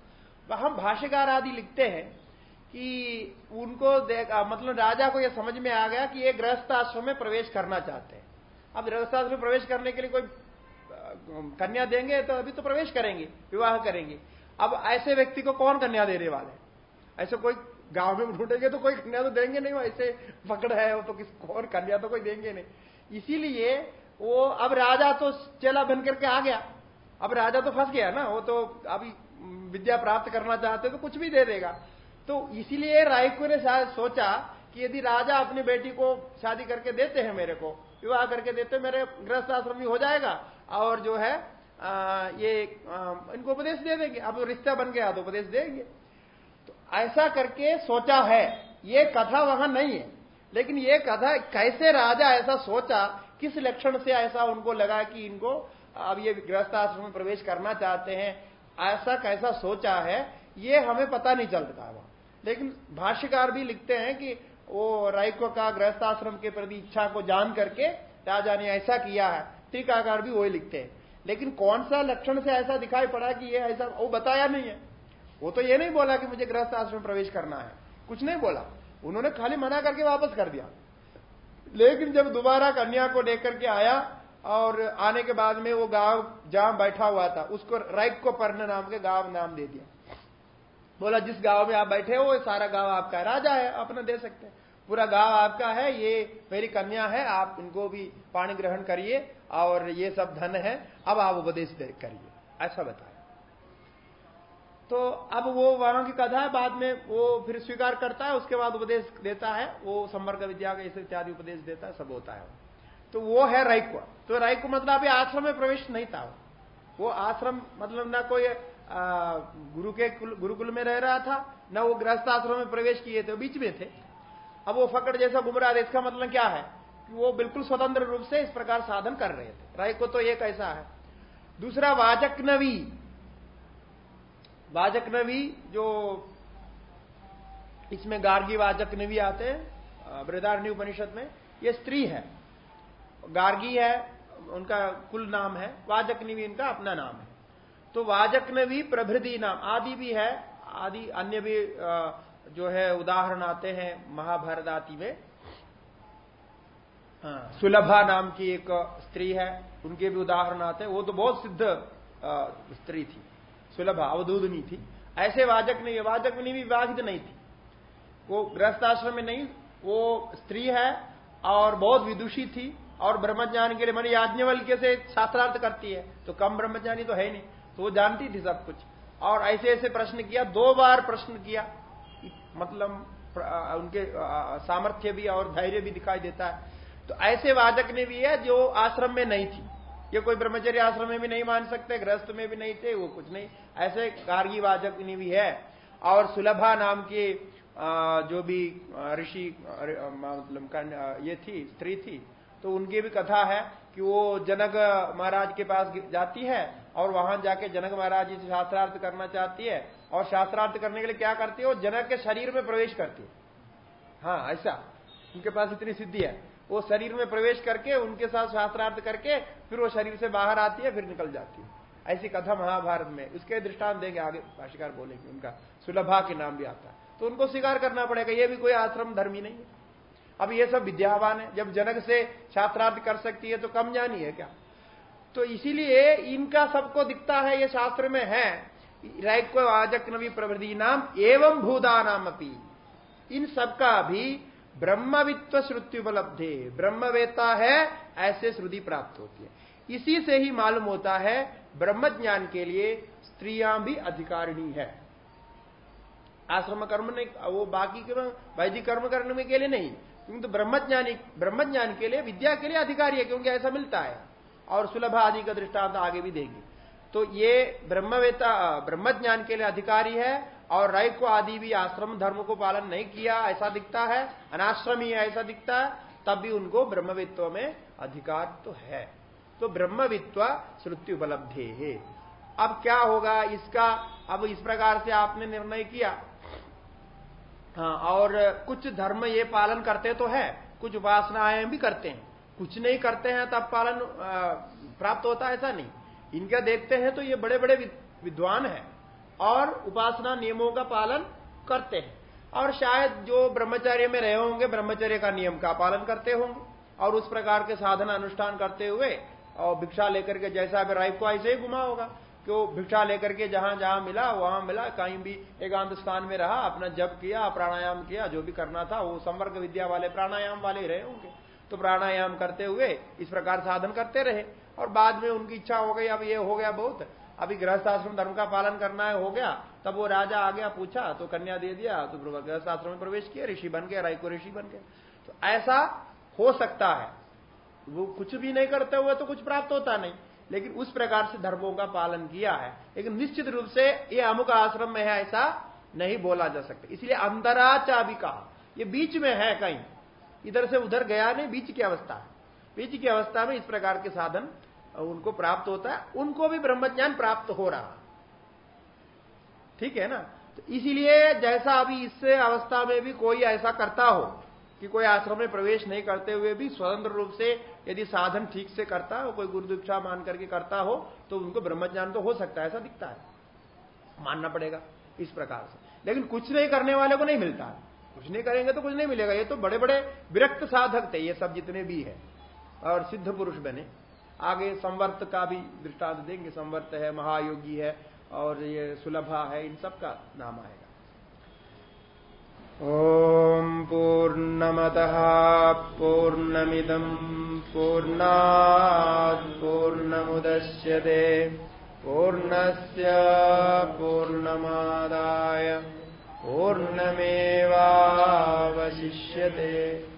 वह हम भाष्यकार आदि लिखते हैं कि उनको देख मतलब राजा को यह समझ में आ गया कि ये गृहस्थ आश्रम में प्रवेश करना चाहते हैं। अब गृहस्थ आश्रम में प्रवेश करने के लिए कोई कन्या देंगे तो अभी तो प्रवेश करेंगे, विवाह करेंगे। अब ऐसे व्यक्ति को कौन कन्या देने वाले ऐसे कोई गाँव में ढूंढेंगे तो कोई कन्या तो देंगे नहीं, ऐसे पकड़ है वो तो किस, कौन कन्या तो कोई देंगे नहीं। इसीलिए वो, अब राजा तो चेला बन करके आ गया। अब राजा तो फंस गया ना, वो तो अभी विद्या प्राप्त करना चाहते तो कुछ भी दे देगा। तो इसीलिए रायकू ने सोचा कि यदि राजा अपनी बेटी को शादी करके देते हैं मेरे को, विवाह करके देते मेरे गृहस्थ आश्रम भी हो जाएगा और जो है आ, ये आ, इनको उपदेश दे देंगे। अब रिश्ता बन गया तो उपदेश देंगे। तो ऐसा करके सोचा है। ये कथा वहाँ नहीं है। लेकिन ये कथा कैसे राजा ऐसा सोचा किस लक्षण से ऐसा उनको लगा कि इनको अब ये गृहस्थ आश्रम में प्रवेश करना चाहते हैं? ऐसा कैसा सोचा है? ये हमें पता नहीं चलता वहाँ। लेकिन भाष्यकार भी लिखते हैं कि वो रायको का गृहस्थ आश्रम के प्रति इच्छा को जान करके राजा ने ऐसा किया है। टीकाकार भी वही लिखते हैं। लेकिन कौन सा लक्षण से ऐसा दिखाई पड़ा कि ये ऐसा वो बताया नहीं है? वो तो ये नहीं बोला कि मुझे गृहस्थ आश्रम प्रवेश करना है। कुछ नहीं बोला। उन्होंने खाली मना करके वापस कर दिया। लेकिन जब दोबारा कन्या को लेकर के आया और आने के बाद में वो गाँव जहाँ बैठा हुआ था, उसको राइट को पर्ण नाम के गाँव नाम दे दिया। बोला, जिस गाँव में आप बैठे हो सारा गाँव आपका राजा है अपना दे सकते हैं। पूरा गाँव आपका है, ये मेरी कन्या है, आप इनको भी पानी ग्रहण करिए, और ये सब धन है, अब आप उपदेश करिए। ऐसा बताया। तो अब वो वहाँ की कथा है, बाद में वो फिर स्वीकार करता है, उसके बाद उपदेश देता है, वो संवर्ग विद्या का इसे इत्यादि उपदेश देता है, सब होता है। तो वो है राइको तो राइको मतलब अभी आश्रम में प्रवेश नहीं था वो। आश्रम मतलब ना कोई गुरु के गुरुकुल में रह रहा था, न वो गृहस्थ आश्रम में प्रवेश किए थे बीच में थे। अब वो फकड़ जैसा घूम रहा था इसका मतलब क्या है? कि वो बिल्कुल स्वतंत्र रूप से इस प्रकार साधन कर रहे थे। राय को तो एक ऐसा है। दूसरा, वाजक नवी। वाजक नवी जो इसमें गार्गी वाजक नवी आते हैं बृदारण्य उपनिषद में, ये स्त्री है। गार्गी है, उनका कुल नाम है, वाजक नवी इनका अपना नाम है। तो वाजक नवी प्रभृति नाम, आदि भी है, आदि अन्य भी जो है उदाहरण आते हैं महाभारत आदि में। हाँ, सुलभा नाम की एक स्त्री है उनके भी उदाहरण आते हैं। वो तो बहुत सिद्ध स्त्री थी सुलभा अवधूदनी थी। ऐसे वाचक नहीं वाचक नहीं भी विवाहित नहीं थी। वो गृहस्थ आश्रम में नहीं वो स्त्री है और बहुत विदुषी थी और ब्रह्मज्ञान के लिए मैंने याज्ञवल्क्य से शास्त्रार्थ करती है तो कम ब्रह्मज्ञानी तो है नहीं। तो वो जानती थी सब कुछ। और ऐसे ऐसे प्रश्न किया दो बार प्रश्न किया मतलब उनके सामर्थ्य भी और धैर्य भी दिखाई देता है। तो ऐसे वादक ने भी है जो आश्रम में नहीं थी। ये कोई ब्रह्मचर्य आश्रम में भी नहीं मान सकते ग्रस्त में भी नहीं थे, वो कुछ नहीं। ऐसे कारगी वाचक ने भी है। और सुलभा नाम के जो भी ऋषि मतलब ये थी, स्त्री थी तो उनकी भी कथा है कि वो जनक महाराज के पास जाती है और वहाँ जाके जनक महाराज जी से शास्त्रार्थ करना चाहती है। और शास्त्रार्थ करने के लिए क्या करती है? वो जनक के शरीर में प्रवेश करती है। हाँ ऐसा। उनके पास इतनी सिद्धि है। वो शरीर में प्रवेश करके, उनके साथ शास्त्रार्थ करके, फिर वो शरीर से बाहर आती है, फिर निकल जाती है। ऐसी कथा महाभारत में उसके दृष्टांत देंगे आगे, भाष्यकार बोलेंगे उनका। सुलभा के नाम भी आता है। तो उनको स्वीकार करना पड़ेगा। ये भी कोई आश्रम धर्मी नहीं है। अब ये सब विद्यावान है। जब जनक से छात्रार्थ कर सकती है तो कम जानी है क्या? तो इसीलिए इनका सबको दिखता है, ये शास्त्र में है। रैक्व आजक नवी प्रवृत्ति नाम एवं भूदा नाम अपनी इन सबका भी ब्रह्मवित्व श्रुति उपलब्धे ब्रह्मवेता है, ऐसे श्रुति प्राप्त होती है। इसी से ही मालूम होता है ब्रह्म ज्ञान के लिए स्त्रियाँ भी अधिकारिणी है। आश्रम कर्म नहीं, वो बाकी वैदिक कर्म करने के लिए नहीं। क्योंकि तो ब्रह्मज्ञानी, ब्रह्मज्ञान के लिए, विद्या के लिए अधिकारी है, क्योंकि ऐसा मिलता है। और सुलभ आदि का दृष्टांत आगे भी देंगे। तो ये ब्रह्मवेता, ब्रह्मज्ञान के लिए अधिकारी है और राय को आदि भी आश्रम धर्म को पालन नहीं किया, ऐसा दिखता है, अनाश्रम ही ऐसा दिखता है, तब भी उनको ब्रह्मवित्व में अधिकार तो है। तो ब्रह्मवित्व श्रुति उपलब्धि है। अब क्या होगा इसका? अब इस प्रकार से आपने निर्णय किया। हाँ और कुछ धर्म ये पालन करते तो है, कुछ उपासनाएँ भी करते हैं। कुछ नहीं करते हैं तब पालन प्राप्त होता है ऐसा नहीं। इनका देखते हैं तो ये बड़े बड़े विद्वान हैं और उपासना नियमों का पालन करते हैं। और शायद जो ब्रह्मचर्य में रहे होंगे, ब्रह्मचर्य का नियम का पालन करते होंगे और उस प्रकार के साधना अनुष्ठान करते हुए, और भिक्षा लेकर के जैसा अगर राइफ को ऐसे ही घुमा होगा कि वो भिक्षा लेकर के जहाँ जहाँ मिला, वहाँ मिला, कहीं भी एकांत स्थान में रहा, अपना जप किया, प्राणायाम किया, जो भी करना था, वो संवर्ग विद्या वाले प्राणायाम वाले रहे होंगे। तो प्राणायाम करते हुए इस प्रकार साधन करते रहे। और बाद में उनकी इच्छा हो गई, अब ये हो गया बहुत। अभी गृहस्थाश्रम धर्म का पालन करना है, हो गया। तब वो राजा आ गया, पूछा तो कन्या दे दिया तो गृहस्थाश्रम में प्रवेश किया, ऋषि बन गया रायको ऋषि बन गया। तो ऐसा हो सकता है। वो कुछ भी नहीं करते हुए तो कुछ प्राप्त होता नहीं, लेकिन उस प्रकार से धर्मों का पालन किया है। लेकिन निश्चित रूप से ये अमुक आश्रम में है, ऐसा नहीं बोला जा सकता। इसलिए अंतराचा भी कहा, ये बीच में है कहीं। इधर से उधर गया नहीं, बीच की अवस्था बीच की अवस्था में इस प्रकार के साधन उनको प्राप्त होता है, उनको भी ब्रह्मज्ञान प्राप्त हो रहा। ठीक है ना? तो इसीलिए जैसा अभी इस अवस्था में भी कोई ऐसा करता हो, कि कोई आश्रम में प्रवेश नहीं करते हुए भी स्वतंत्र रूप से यदि साधन ठीक से करता हो, कोई गुरु दीक्षा मान करके करता हो तो उनको ब्रह्मज्ञान तो हो सकता है, ऐसा दिखता है। मानना पड़ेगा इस प्रकार से। लेकिन कुछ नहीं करने वाले को नहीं मिलता। कुछ नहीं करेंगे तो कुछ नहीं मिलेगा। ये तो बड़े बड़े विरक्त साधक थे, ये सब जितने भी है, और सिद्ध पुरुष बने। आगे संवर्त का भी दृष्टांत देंगे। संवर्त है, महायोगी है और ये सुलभा है, इन सब का नाम आएगा। ॐ पूर्णमतः पूर्णमिदम् पूर्णात् पूर्णमुदश्यते। पूर्णस्य पूर्णमादाय, पूर्णमेवावशिष्यते।